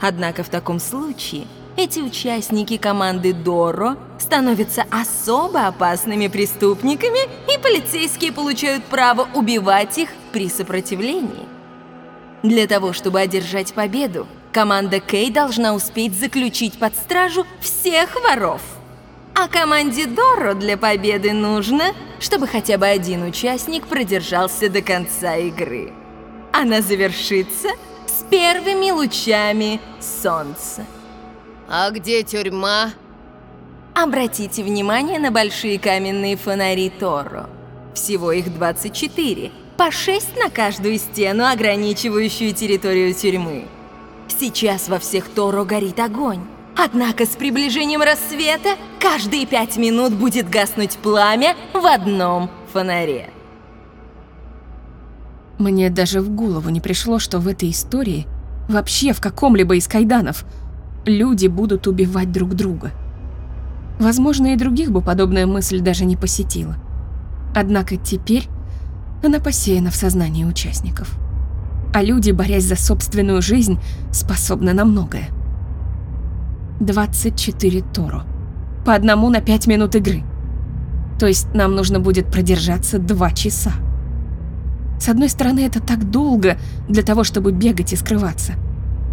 Однако в таком случае эти участники команды Доро становятся особо опасными преступниками, и полицейские получают право убивать их при сопротивлении. Для того, чтобы одержать победу, команда Кей должна успеть заключить под стражу всех воров. А команде Доро для победы нужно, чтобы хотя бы один участник продержался до конца игры. Она завершится с первыми лучами солнца. А где тюрьма? Обратите внимание на большие каменные фонари Торо. Всего их 24, по 6 на каждую стену, ограничивающую территорию тюрьмы. Сейчас во всех Торо горит огонь. Однако с приближением рассвета каждые пять минут будет гаснуть пламя в одном фонаре. Мне даже в голову не пришло, что в этой истории, вообще в каком-либо из кайданов, люди будут убивать друг друга. Возможно, и других бы подобная мысль даже не посетила. Однако теперь она посеяна в сознании участников. А люди, борясь за собственную жизнь, способны на многое. 24 Торо. По одному на 5 минут игры. То есть нам нужно будет продержаться 2 часа. С одной стороны, это так долго для того, чтобы бегать и скрываться.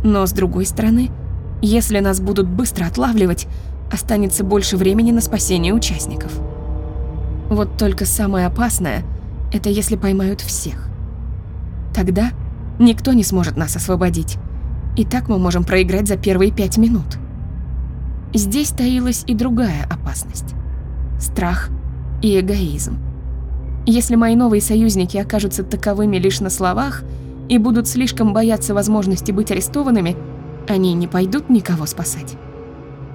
Но с другой стороны, если нас будут быстро отлавливать, останется больше времени на спасение участников. Вот только самое опасное – это если поймают всех. Тогда никто не сможет нас освободить. И так мы можем проиграть за первые пять минут. Здесь таилась и другая опасность. Страх и эгоизм. Если мои новые союзники окажутся таковыми лишь на словах и будут слишком бояться возможности быть арестованными, они не пойдут никого спасать.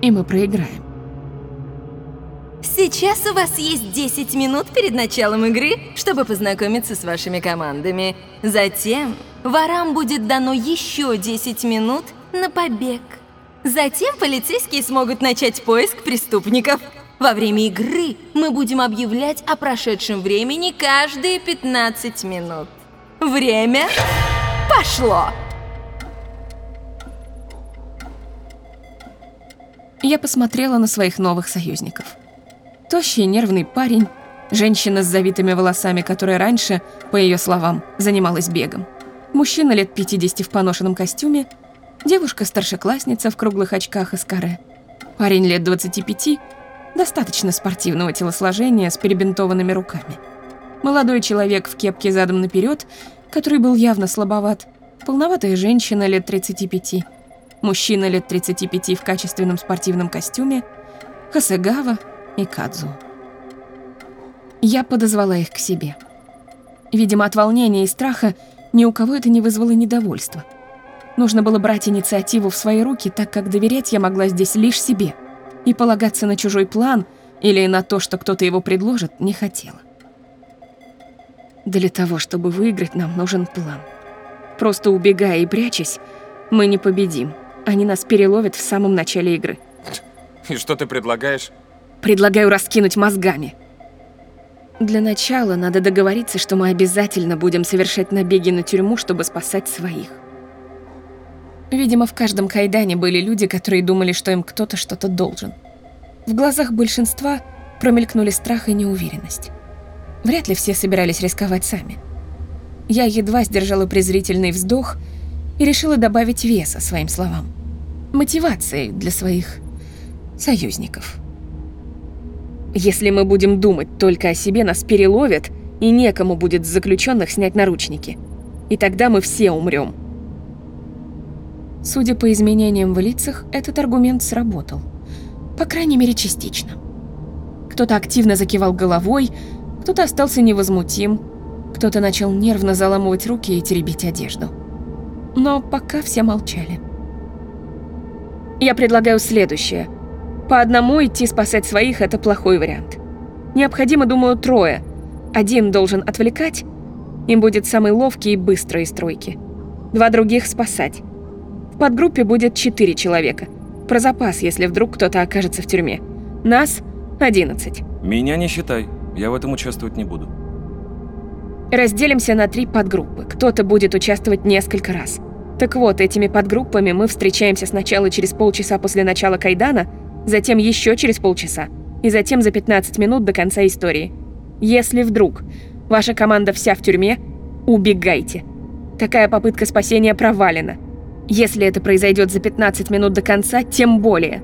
И мы проиграем. Сейчас у вас есть 10 минут перед началом игры, чтобы познакомиться с вашими командами. Затем ворам будет дано еще 10 минут на побег. Затем полицейские смогут начать поиск преступников. Во время игры мы будем объявлять о прошедшем времени каждые 15 минут. Время пошло! Я посмотрела на своих новых союзников. Тощий нервный парень, женщина с завитыми волосами, которая раньше, по ее словам, занималась бегом, мужчина лет 50 в поношенном костюме – Девушка-старшеклассница в круглых очках из каре. Парень лет 25, достаточно спортивного телосложения с перебинтованными руками. Молодой человек в кепке задом наперед, который был явно слабоват. Полноватая женщина лет 35. Мужчина лет 35 в качественном спортивном костюме. Хасегава и Кадзу. Я подозвала их к себе. Видимо, от волнения и страха ни у кого это не вызвало недовольства. Нужно было брать инициативу в свои руки, так как доверять я могла здесь лишь себе. И полагаться на чужой план или на то, что кто-то его предложит, не хотела. Для того, чтобы выиграть, нам нужен план. Просто убегая и прячась, мы не победим. Они нас переловят в самом начале игры. И что ты предлагаешь? Предлагаю раскинуть мозгами. Для начала надо договориться, что мы обязательно будем совершать набеги на тюрьму, чтобы спасать своих. Видимо, в каждом кайдане были люди, которые думали, что им кто-то что-то должен. В глазах большинства промелькнули страх и неуверенность. Вряд ли все собирались рисковать сами. Я едва сдержала презрительный вздох и решила добавить веса своим словам. Мотивации для своих союзников. Если мы будем думать только о себе, нас переловят, и некому будет с заключенных снять наручники. И тогда мы все умрем. Судя по изменениям в лицах, этот аргумент сработал. По крайней мере, частично. Кто-то активно закивал головой, кто-то остался невозмутим, кто-то начал нервно заламывать руки и теребить одежду. Но пока все молчали. Я предлагаю следующее. По одному идти спасать своих – это плохой вариант. Необходимо, думаю, трое. Один должен отвлекать, им будет самый ловкий и быстрый из тройки. Два других – спасать. Подгруппе будет четыре человека. Про запас, если вдруг кто-то окажется в тюрьме. Нас – одиннадцать. Меня не считай, я в этом участвовать не буду. Разделимся на три подгруппы. Кто-то будет участвовать несколько раз. Так вот, этими подгруппами мы встречаемся сначала через полчаса после начала кайдана, затем еще через полчаса, и затем за 15 минут до конца истории. Если вдруг ваша команда вся в тюрьме, убегайте. Такая попытка спасения провалена. Если это произойдет за 15 минут до конца, тем более.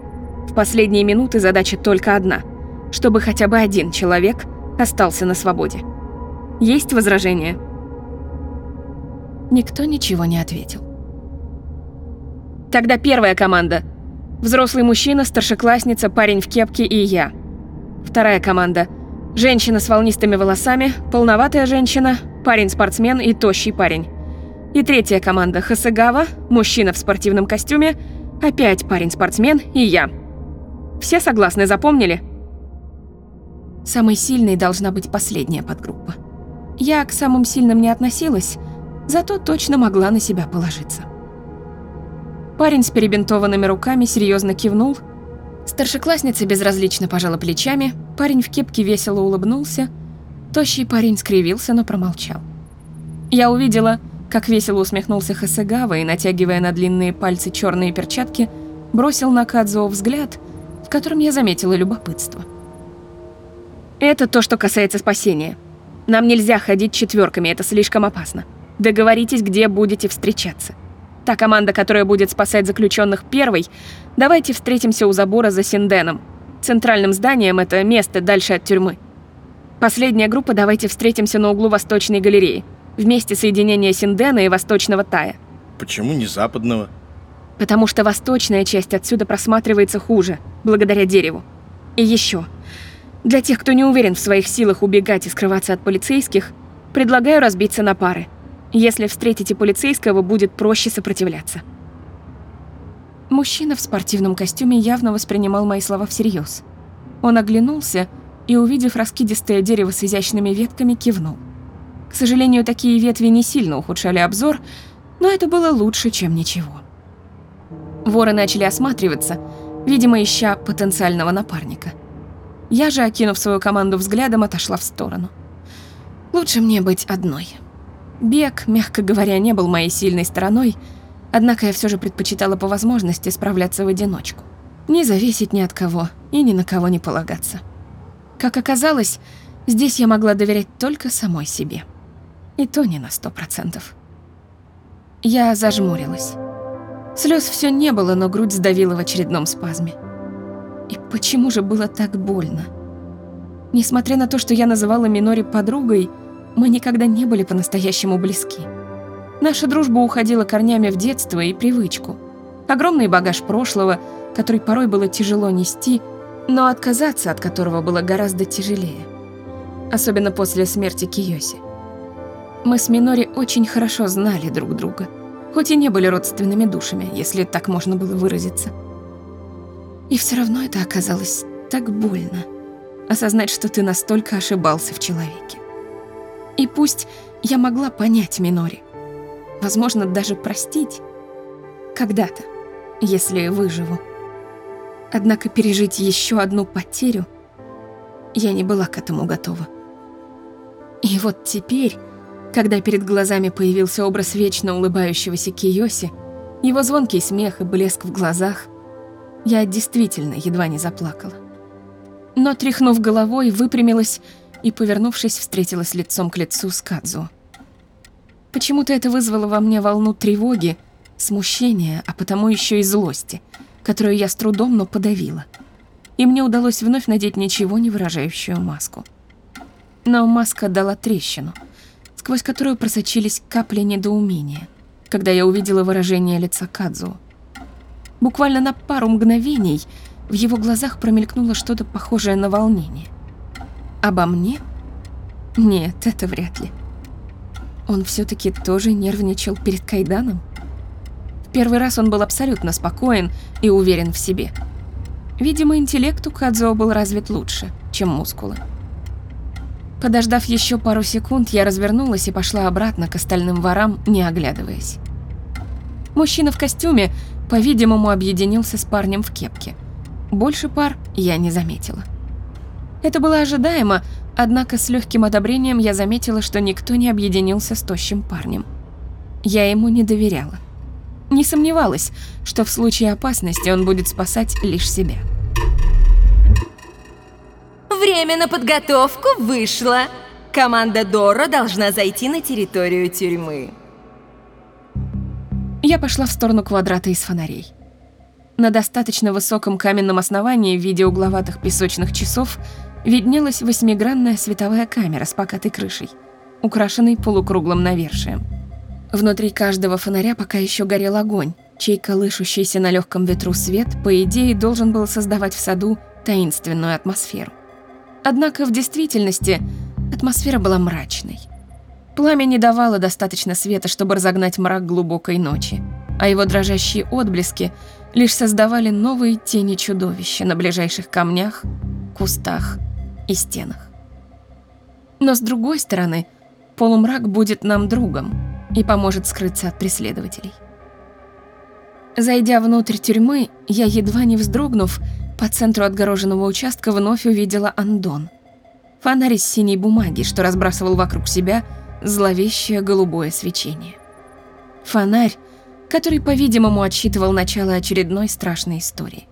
В последние минуты задача только одна – чтобы хотя бы один человек остался на свободе. Есть возражения? Никто ничего не ответил. Тогда первая команда. Взрослый мужчина, старшеклассница, парень в кепке и я. Вторая команда. Женщина с волнистыми волосами, полноватая женщина, парень-спортсмен и тощий парень. И третья команда. Хасагава, мужчина в спортивном костюме, опять парень-спортсмен и я. Все согласны, запомнили? Самой сильной должна быть последняя подгруппа. Я к самым сильным не относилась, зато точно могла на себя положиться. Парень с перебинтованными руками серьезно кивнул. Старшеклассница безразлично пожала плечами, парень в кепке весело улыбнулся, тощий парень скривился, но промолчал. Я увидела, как весело усмехнулся Хасагава и, натягивая на длинные пальцы черные перчатки, бросил на Кадзуо взгляд, в котором я заметила любопытство. Это то, что касается спасения. Нам нельзя ходить четверками, это слишком опасно. Договоритесь, где будете встречаться. Та команда, которая будет спасать заключенных первой, давайте встретимся у забора за Синденом. Центральным зданием это место дальше от тюрьмы. Последняя группа давайте встретимся на углу Восточной галереи, вместе соединения Синдена и Восточного Тая. Почему не западного? Потому что восточная часть отсюда просматривается хуже, благодаря дереву. И еще. Для тех, кто не уверен в своих силах убегать и скрываться от полицейских, предлагаю разбиться на пары. Если встретите полицейского, будет проще сопротивляться. Мужчина в спортивном костюме явно воспринимал мои слова всерьез. Он оглянулся и, увидев раскидистое дерево с изящными ветками, кивнул. К сожалению, такие ветви не сильно ухудшали обзор, но это было лучше, чем ничего. Воры начали осматриваться, видимо, ища потенциального напарника – я же, окинув свою команду взглядом, отошла в сторону. Лучше мне быть одной. Бег, мягко говоря, не был моей сильной стороной, однако я все же предпочитала по возможности справляться в одиночку. Не зависеть ни от кого и ни на кого не полагаться. Как оказалось, здесь я могла доверять только самой себе. И то не на сто процентов. Я зажмурилась. Слез все не было, но грудь сдавила в очередном спазме. И почему же было так больно? Несмотря на то, что я называла Минори подругой, мы никогда не были по-настоящему близки. Наша дружба уходила корнями в детство и привычку. Огромный багаж прошлого, который порой было тяжело нести, но отказаться от которого было гораздо тяжелее. Особенно после смерти Киоси. Мы с Минори очень хорошо знали друг друга, хоть и не были родственными душами, если так можно было выразиться. И все равно это оказалось так больно. осознать, что ты настолько ошибался в человеке. И пусть я могла понять Минори, возможно, даже простить, когда-то, если выживу. Однако пережить еще одну потерю я не была к этому готова. И вот теперь, когда перед глазами появился образ вечно улыбающегося Киоси, его звонкий смех и блеск в глазах, я действительно едва не заплакала. Но, тряхнув головой, выпрямилась и, повернувшись, встретилась лицом к лицу с Кадзу. Почему-то это вызвало во мне волну тревоги, смущения, а потому еще и злости, которую я с трудом, но подавила. И мне удалось вновь надеть ничего не выражающую маску. Но маска дала трещину, сквозь которую просочились капли недоумения, когда я увидела выражение лица Кадзу. Буквально на пару мгновений в его глазах промелькнуло что-то похожее на волнение. Обо мне? Нет, это вряд ли. Он все-таки тоже нервничал перед Кайданом? В первый раз он был абсолютно спокоен и уверен в себе. Видимо, интеллект у Кадзо был развит лучше, чем мускулы. Подождав еще пару секунд, я развернулась и пошла обратно к остальным ворам, не оглядываясь. Мужчина в костюме, по-видимому, объединился с парнем в кепке. Больше пар я не заметила. Это было ожидаемо, однако с легким одобрением я заметила, что никто не объединился с тощим парнем. Я ему не доверяла. Не сомневалась, что в случае опасности он будет спасать лишь себя. Время на подготовку вышло. Команда Доро должна зайти на территорию тюрьмы. Я пошла в сторону квадрата из фонарей. На достаточно высоком каменном основании в виде угловатых песочных часов виднелась восьмигранная световая камера с покатой крышей, украшенной полукруглым навершием. Внутри каждого фонаря пока еще горел огонь, чей колышущийся на легком ветру свет, по идее, должен был создавать в саду таинственную атмосферу. Однако в действительности атмосфера была мрачной. Пламя не давало достаточно света, чтобы разогнать мрак глубокой ночи, а его дрожащие отблески лишь создавали новые тени чудовища на ближайших камнях, кустах и стенах. Но с другой стороны, полумрак будет нам другом и поможет скрыться от преследователей. Зайдя внутрь тюрьмы, я, едва не вздрогнув, по центру отгороженного участка вновь увидела Андон. Фонарь из синей бумаги, что разбрасывал вокруг себя зловещее голубое свечение. Фонарь, который, по-видимому, отсчитывал начало очередной страшной истории.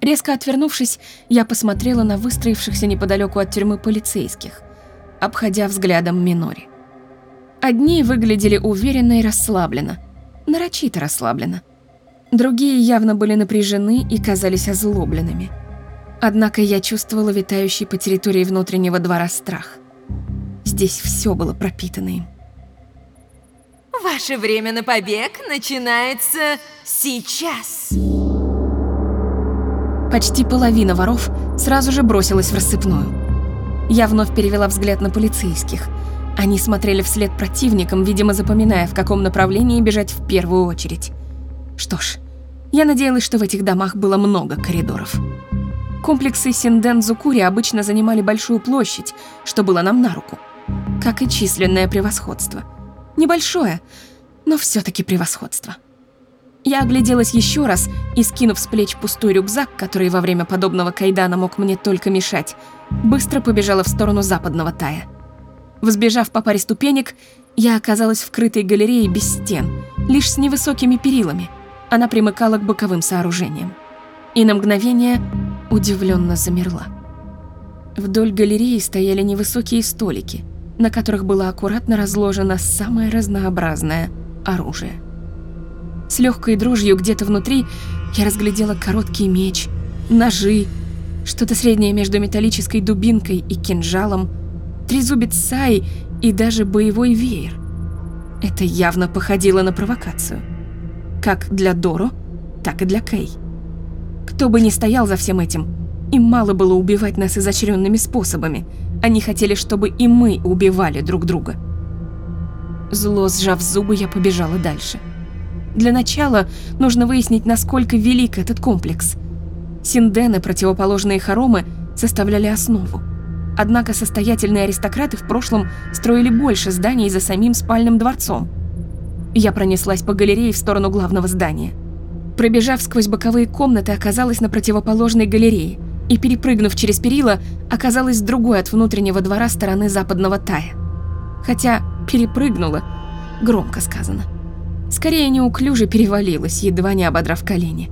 Резко отвернувшись, я посмотрела на выстроившихся неподалеку от тюрьмы полицейских, обходя взглядом Минори. Одни выглядели уверенно и расслабленно, нарочито расслабленно. Другие явно были напряжены и казались озлобленными. Однако я чувствовала витающий по территории внутреннего двора страх. Здесь все было пропитано им. Ваше время на побег начинается сейчас. Почти половина воров сразу же бросилась в рассыпную. Я вновь перевела взгляд на полицейских. Они смотрели вслед противникам, видимо, запоминая, в каком направлении бежать в первую очередь. Что ж, я надеялась, что в этих домах было много коридоров. Комплексы Синден-Зукури обычно занимали большую площадь, что было нам на руку. Как и численное превосходство. Небольшое, но все таки превосходство. Я огляделась еще раз и, скинув с плеч пустой рюкзак, который во время подобного кайдана мог мне только мешать, быстро побежала в сторону западного тая. Взбежав по паре ступенек, я оказалась в крытой галерее без стен, лишь с невысокими перилами – она примыкала к боковым сооружениям. И на мгновение удивленно замерла. Вдоль галереи стояли невысокие столики, на которых было аккуратно разложено самое разнообразное оружие. С легкой дрожью где-то внутри я разглядела короткий меч, ножи, что-то среднее между металлической дубинкой и кинжалом, трезубец сай и даже боевой веер. Это явно походило на провокацию. Как для Доро, так и для Кей. Кто бы ни стоял за всем этим, им мало было убивать нас изощренными способами. Они хотели, чтобы и мы убивали друг друга. Зло сжав зубы, я побежала дальше. Для начала нужно выяснить, насколько велик этот комплекс. Синдены, противоположные хоромы, составляли основу. Однако состоятельные аристократы в прошлом строили больше зданий за самим спальным дворцом. Я пронеслась по галерее в сторону главного здания. Пробежав сквозь боковые комнаты, оказалась на противоположной галерее и, перепрыгнув через перила, оказалась с другой от внутреннего двора стороны западного Тая. Хотя перепрыгнула, громко сказано. Скорее неуклюже перевалилась, едва не ободрав колени.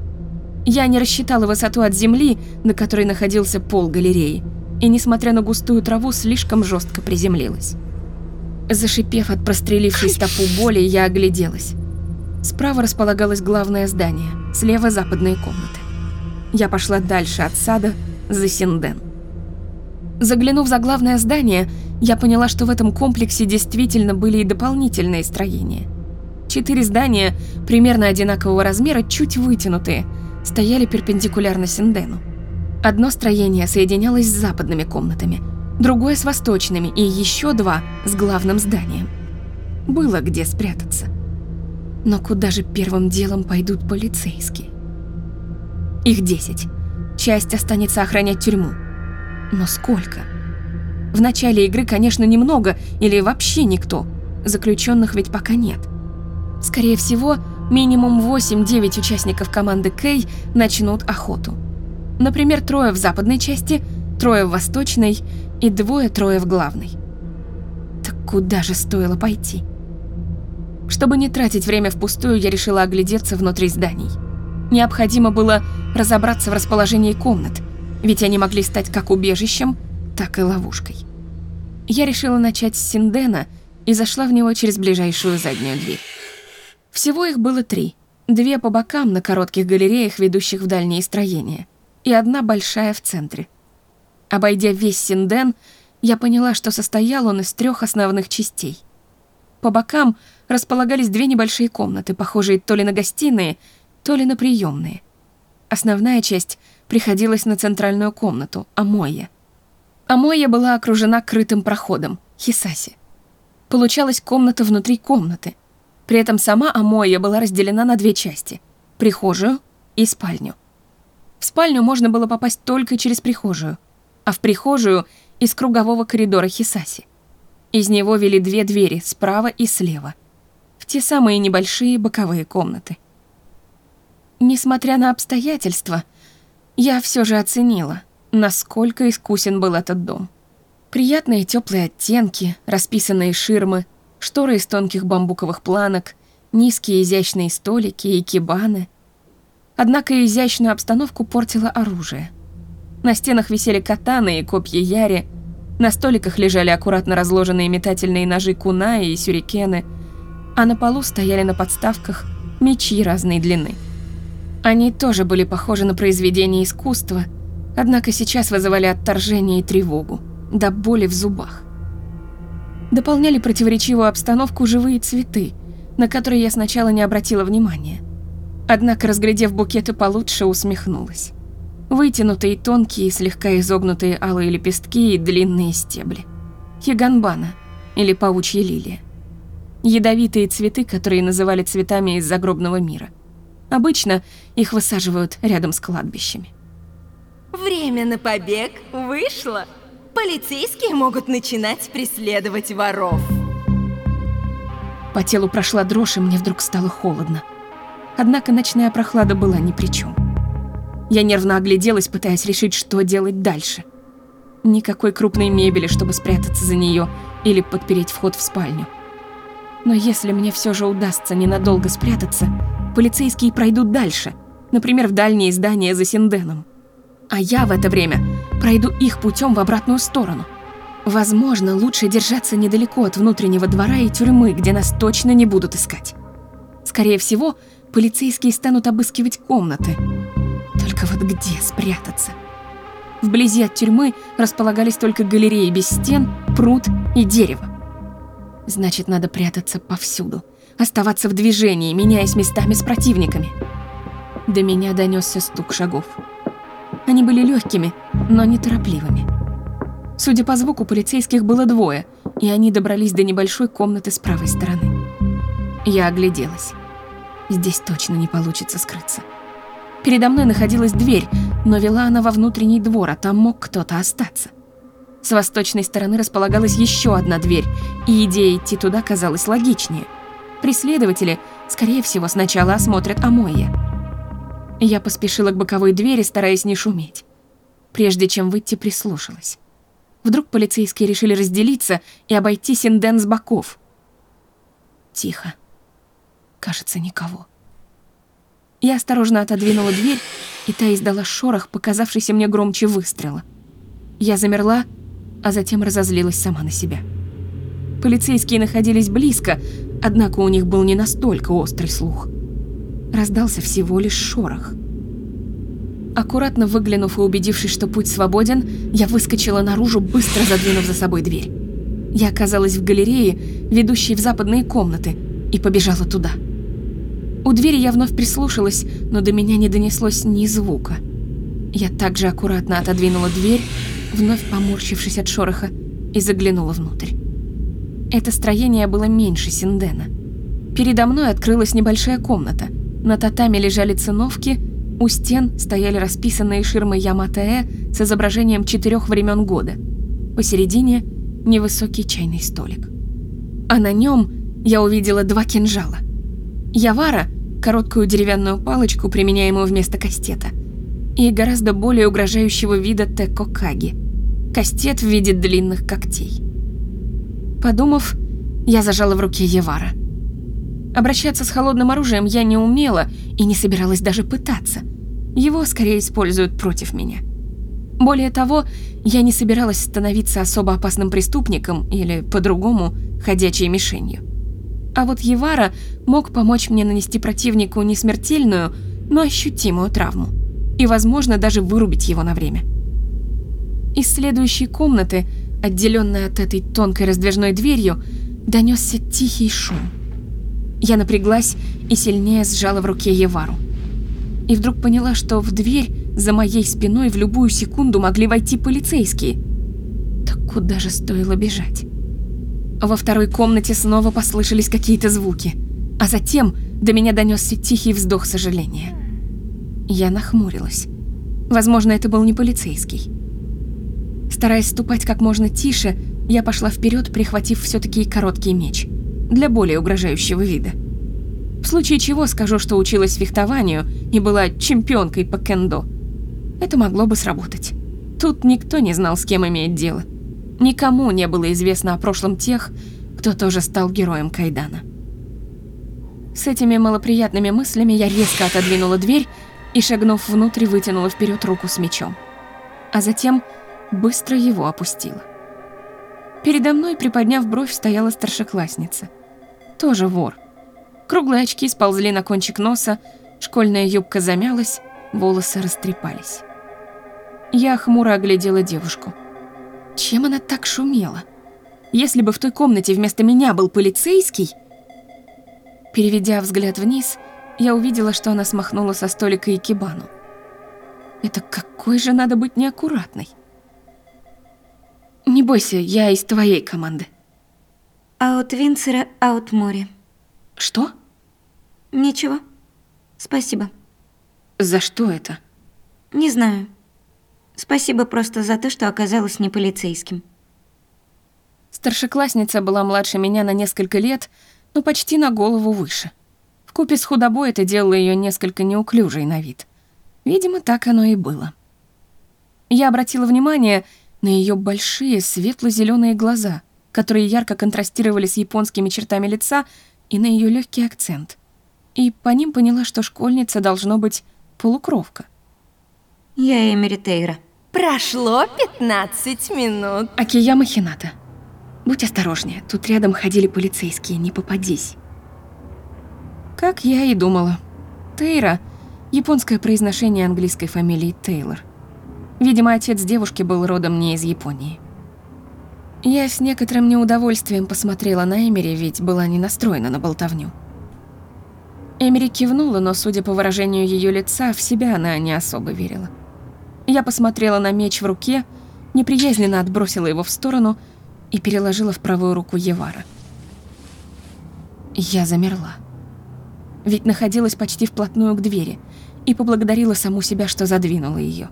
Я не рассчитала высоту от земли, на которой находился пол галереи, и, несмотря на густую траву, слишком жестко приземлилась. Зашипев от прострелившей стопу боли, я огляделась. Справа располагалось главное здание, слева западные комнаты. Я пошла дальше от сада, за Синден. Заглянув за главное здание, я поняла, что в этом комплексе действительно были и дополнительные строения. Четыре здания, примерно одинакового размера, чуть вытянутые, стояли перпендикулярно Синдену. Одно строение соединялось с западными комнатами, другое с восточными и еще два с главным зданием. Было где спрятаться. Но куда же первым делом пойдут полицейские? Их десять. Часть останется охранять тюрьму. Но сколько? В начале игры, конечно, немного или вообще никто. Заключенных ведь пока нет. Скорее всего, минимум 8-9 участников команды Кей начнут охоту. Например, трое в западной части, трое в восточной и двое-трое в главной. Так куда же стоило пойти? Чтобы не тратить время впустую, я решила оглядеться внутри зданий. Необходимо было разобраться в расположении комнат, ведь они могли стать как убежищем, так и ловушкой. Я решила начать с Синдена и зашла в него через ближайшую заднюю дверь. Всего их было три. Две по бокам на коротких галереях, ведущих в дальние строения, и одна большая в центре. Обойдя весь Синден, я поняла, что состоял он из трех основных частей. По бокам располагались две небольшие комнаты, похожие то ли на гостиные, то ли на приемные. Основная часть приходилась на центральную комнату, Амойя. Амойя была окружена крытым проходом, Хисаси. Получалась комната внутри комнаты. При этом сама Амойя была разделена на две части – прихожую и спальню. В спальню можно было попасть только через прихожую, а в прихожую – из кругового коридора Хисаси. Из него вели две двери справа и слева, в те самые небольшие боковые комнаты. Несмотря на обстоятельства, я все же оценила, насколько искусен был этот дом. Приятные теплые оттенки, расписанные ширмы, шторы из тонких бамбуковых планок, низкие изящные столики и кибаны. Однако изящную обстановку портило оружие. На стенах висели катаны и копья яри, на столиках лежали аккуратно разложенные метательные ножи куна и сюрикены, а на полу стояли на подставках мечи разной длины. Они тоже были похожи на произведения искусства, однако сейчас вызывали отторжение и тревогу, до боли в зубах. Дополняли противоречивую обстановку живые цветы, на которые я сначала не обратила внимания. Однако, разглядев букеты получше, усмехнулась. Вытянутые, тонкие, слегка изогнутые алые лепестки и длинные стебли. Хиганбана, или паучья лилия. Ядовитые цветы, которые называли цветами из загробного мира. Обычно их высаживают рядом с кладбищами. Время на побег вышло. Полицейские могут начинать преследовать воров. По телу прошла дрожь, и мне вдруг стало холодно. Однако ночная прохлада была ни при чем. Я нервно огляделась, пытаясь решить, что делать дальше. Никакой крупной мебели, чтобы спрятаться за нее или подпереть вход в спальню. Но если мне все же удастся ненадолго спрятаться, полицейские пройдут дальше, например, в дальние здания за Синденом. А я в это время пройду их путем в обратную сторону. Возможно, лучше держаться недалеко от внутреннего двора и тюрьмы, где нас точно не будут искать. Скорее всего, полицейские станут обыскивать комнаты. Вот где спрятаться? Вблизи от тюрьмы располагались только галереи без стен, пруд и дерево. Значит, надо прятаться повсюду, оставаться в движении, меняясь местами с противниками. До меня донесся стук шагов. Они были легкими, но неторопливыми. Судя по звуку, полицейских было двое, и они добрались до небольшой комнаты с правой стороны. Я огляделась. Здесь точно не получится скрыться. Передо мной находилась дверь, но вела она во внутренний двор, а там мог кто-то остаться. С восточной стороны располагалась еще одна дверь, и идея идти туда казалась логичнее. Преследователи, скорее всего, сначала осмотрят Амойя. Я поспешила к боковой двери, стараясь не шуметь. Прежде чем выйти, прислушалась. Вдруг полицейские решили разделиться и обойти Синден с боков. Тихо. Кажется, никого. Я осторожно отодвинула дверь, и та издала шорох, показавшийся мне громче выстрела. Я замерла, а затем разозлилась сама на себя. Полицейские находились близко, однако у них был не настолько острый слух. Раздался всего лишь шорох. Аккуратно выглянув и убедившись, что путь свободен, я выскочила наружу, быстро задвинув за собой дверь. Я оказалась в галерее, ведущей в западные комнаты, и побежала туда. У двери я вновь прислушалась, но до меня не донеслось ни звука. Я также аккуратно отодвинула дверь, вновь поморщившись от шороха, и заглянула внутрь. Это строение было меньше Синдена. Передо мной открылась небольшая комната. На татами лежали циновки, у стен стояли расписанные ширмы Яматаэ с изображением четырех времен года. Посередине невысокий чайный столик. А на нем я увидела два кинжала. Явара – короткую деревянную палочку, применяемую вместо кастета, и гораздо более угрожающего вида Текокаги – кастет в виде длинных когтей. Подумав, я зажала в руке Явара. Обращаться с холодным оружием я не умела и не собиралась даже пытаться. Его скорее используют против меня. Более того, я не собиралась становиться особо опасным преступником или, по-другому, ходячей мишенью. А вот Евара мог помочь мне нанести противнику не смертельную, но ощутимую травму. И, возможно, даже вырубить его на время. Из следующей комнаты, отделенной от этой тонкой раздвижной дверью, донесся тихий шум. Я напряглась и сильнее сжала в руке Евару. И вдруг поняла, что в дверь за моей спиной в любую секунду могли войти полицейские. Так куда же стоило бежать? Во второй комнате снова послышались какие-то звуки, а затем до меня донесся тихий вздох сожаления. Я нахмурилась. Возможно, это был не полицейский. Стараясь ступать как можно тише, я пошла вперед, прихватив все-таки короткий меч для более угрожающего вида. В случае чего скажу, что училась фехтованию и была чемпионкой по кендо. Это могло бы сработать. Тут никто не знал, с кем имеет дело. Никому не было известно о прошлом тех, кто тоже стал героем Кайдана. С этими малоприятными мыслями я резко отодвинула дверь и, шагнув внутрь, вытянула вперед руку с мечом. А затем быстро его опустила. Передо мной, приподняв бровь, стояла старшеклассница. Тоже вор. Круглые очки сползли на кончик носа, школьная юбка замялась, волосы растрепались. Я хмуро оглядела девушку. Чем она так шумела? Если бы в той комнате вместо меня был полицейский... Переведя взгляд вниз, я увидела, что она смахнула со столика икебану. Это какой же надо быть неаккуратной. Не бойся, я из твоей команды. Аут Винцера, аут море. Что? Ничего. Спасибо. За что это? Не знаю. Спасибо просто за то, что оказалась не полицейским. Старшеклассница была младше меня на несколько лет, но почти на голову выше. В купе с худобой это делало ее несколько неуклюжей на вид. Видимо, так оно и было. Я обратила внимание на ее большие светло зеленые глаза, которые ярко контрастировали с японскими чертами лица, и на ее легкий акцент. И по ним поняла, что школьница должно быть полукровка. Я Эмери Тейра. Прошло 15 минут. Акияма Хината. Будь осторожнее, тут рядом ходили полицейские, не попадись. Как я и думала. Тейра – японское произношение английской фамилии Тейлор. Видимо, отец девушки был родом не из Японии. Я с некоторым неудовольствием посмотрела на Эмери, ведь была не настроена на болтовню. Эмери кивнула, но, судя по выражению ее лица, в себя она не особо верила. Я посмотрела на меч в руке, неприязненно отбросила его в сторону и переложила в правую руку Евара. Я замерла. Ведь находилась почти вплотную к двери, и поблагодарила саму себя, что задвинула ее.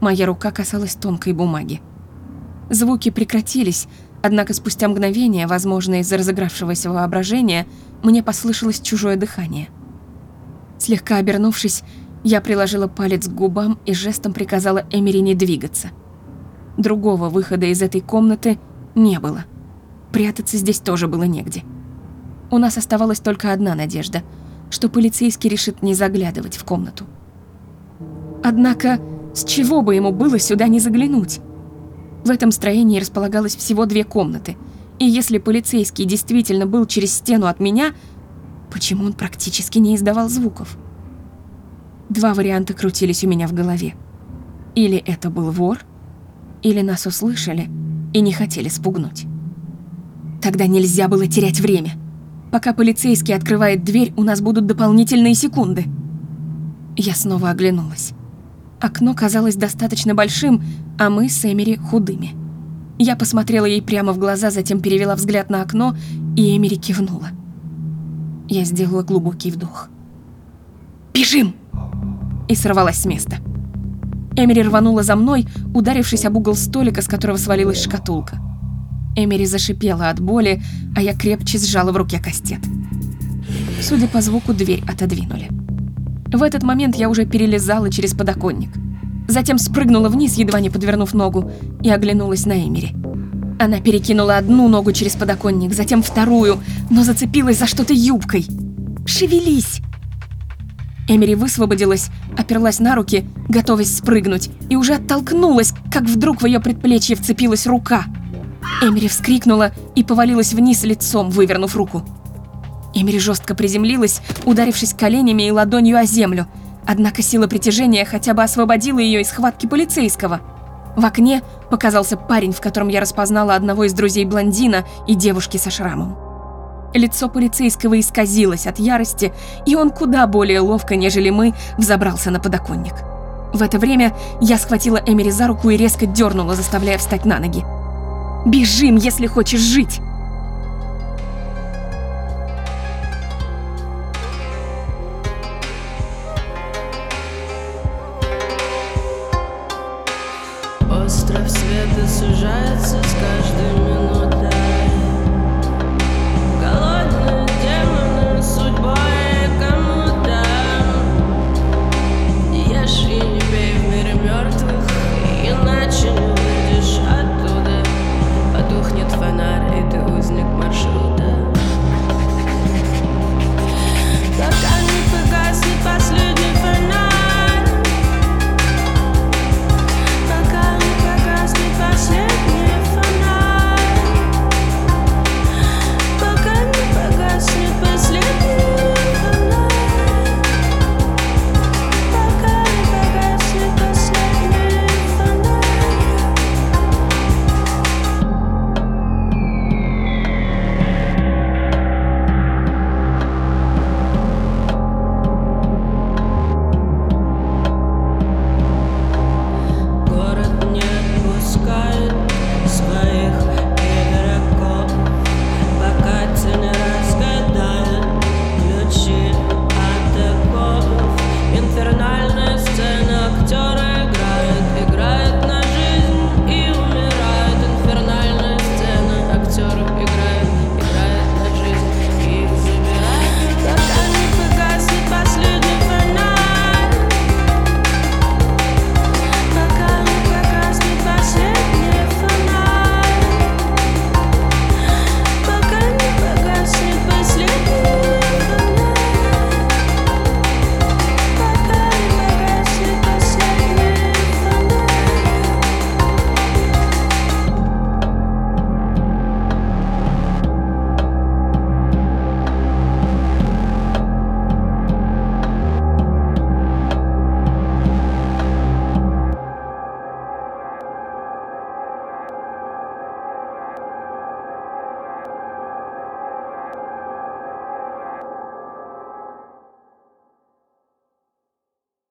Моя рука касалась тонкой бумаги. Звуки прекратились, однако спустя мгновение, возможно, из-за разыгравшегося воображения, мне послышалось чужое дыхание. Слегка обернувшись, я приложила палец к губам и жестом приказала Эмери не двигаться. Другого выхода из этой комнаты не было. Прятаться здесь тоже было негде. У нас оставалась только одна надежда, что полицейский решит не заглядывать в комнату. Однако, с чего бы ему было сюда не заглянуть? В этом строении располагалось всего две комнаты, и если полицейский действительно был через стену от меня, почему он практически не издавал звуков? Два варианта крутились у меня в голове. Или это был вор, или нас услышали и не хотели спугнуть. Тогда нельзя было терять время. Пока полицейский открывает дверь, у нас будут дополнительные секунды. Я снова оглянулась. Окно казалось достаточно большим, а мы с Эмери худыми. Я посмотрела ей прямо в глаза, затем перевела взгляд на окно, и Эмери кивнула. Я сделала глубокий вдох. «Бежим!» И сорвалась с места. Эмери рванула за мной, ударившись об угол столика, с которого свалилась шкатулка. Эмери зашипела от боли, а я крепче сжала в руке кастет. Судя по звуку, дверь отодвинули. В этот момент я уже перелезала через подоконник. Затем спрыгнула вниз, едва не подвернув ногу, и оглянулась на Эмери. Она перекинула одну ногу через подоконник, затем вторую, но зацепилась за что-то юбкой. «Шевелись!» Эмери высвободилась, оперлась на руки, готовясь спрыгнуть, и уже оттолкнулась, как вдруг в ее предплечье вцепилась рука – Эмери вскрикнула и повалилась вниз лицом, вывернув руку. Эмери жестко приземлилась, ударившись коленями и ладонью о землю. Однако сила притяжения хотя бы освободила ее из схватки полицейского. В окне показался парень, в котором я распознала одного из друзей блондина и девушки со шрамом. Лицо полицейского исказилось от ярости, и он куда более ловко, нежели мы, взобрался на подоконник. В это время я схватила Эмери за руку и резко дернула, заставляя встать на ноги. «Бежим, если хочешь жить!» Остров света сужается, скажет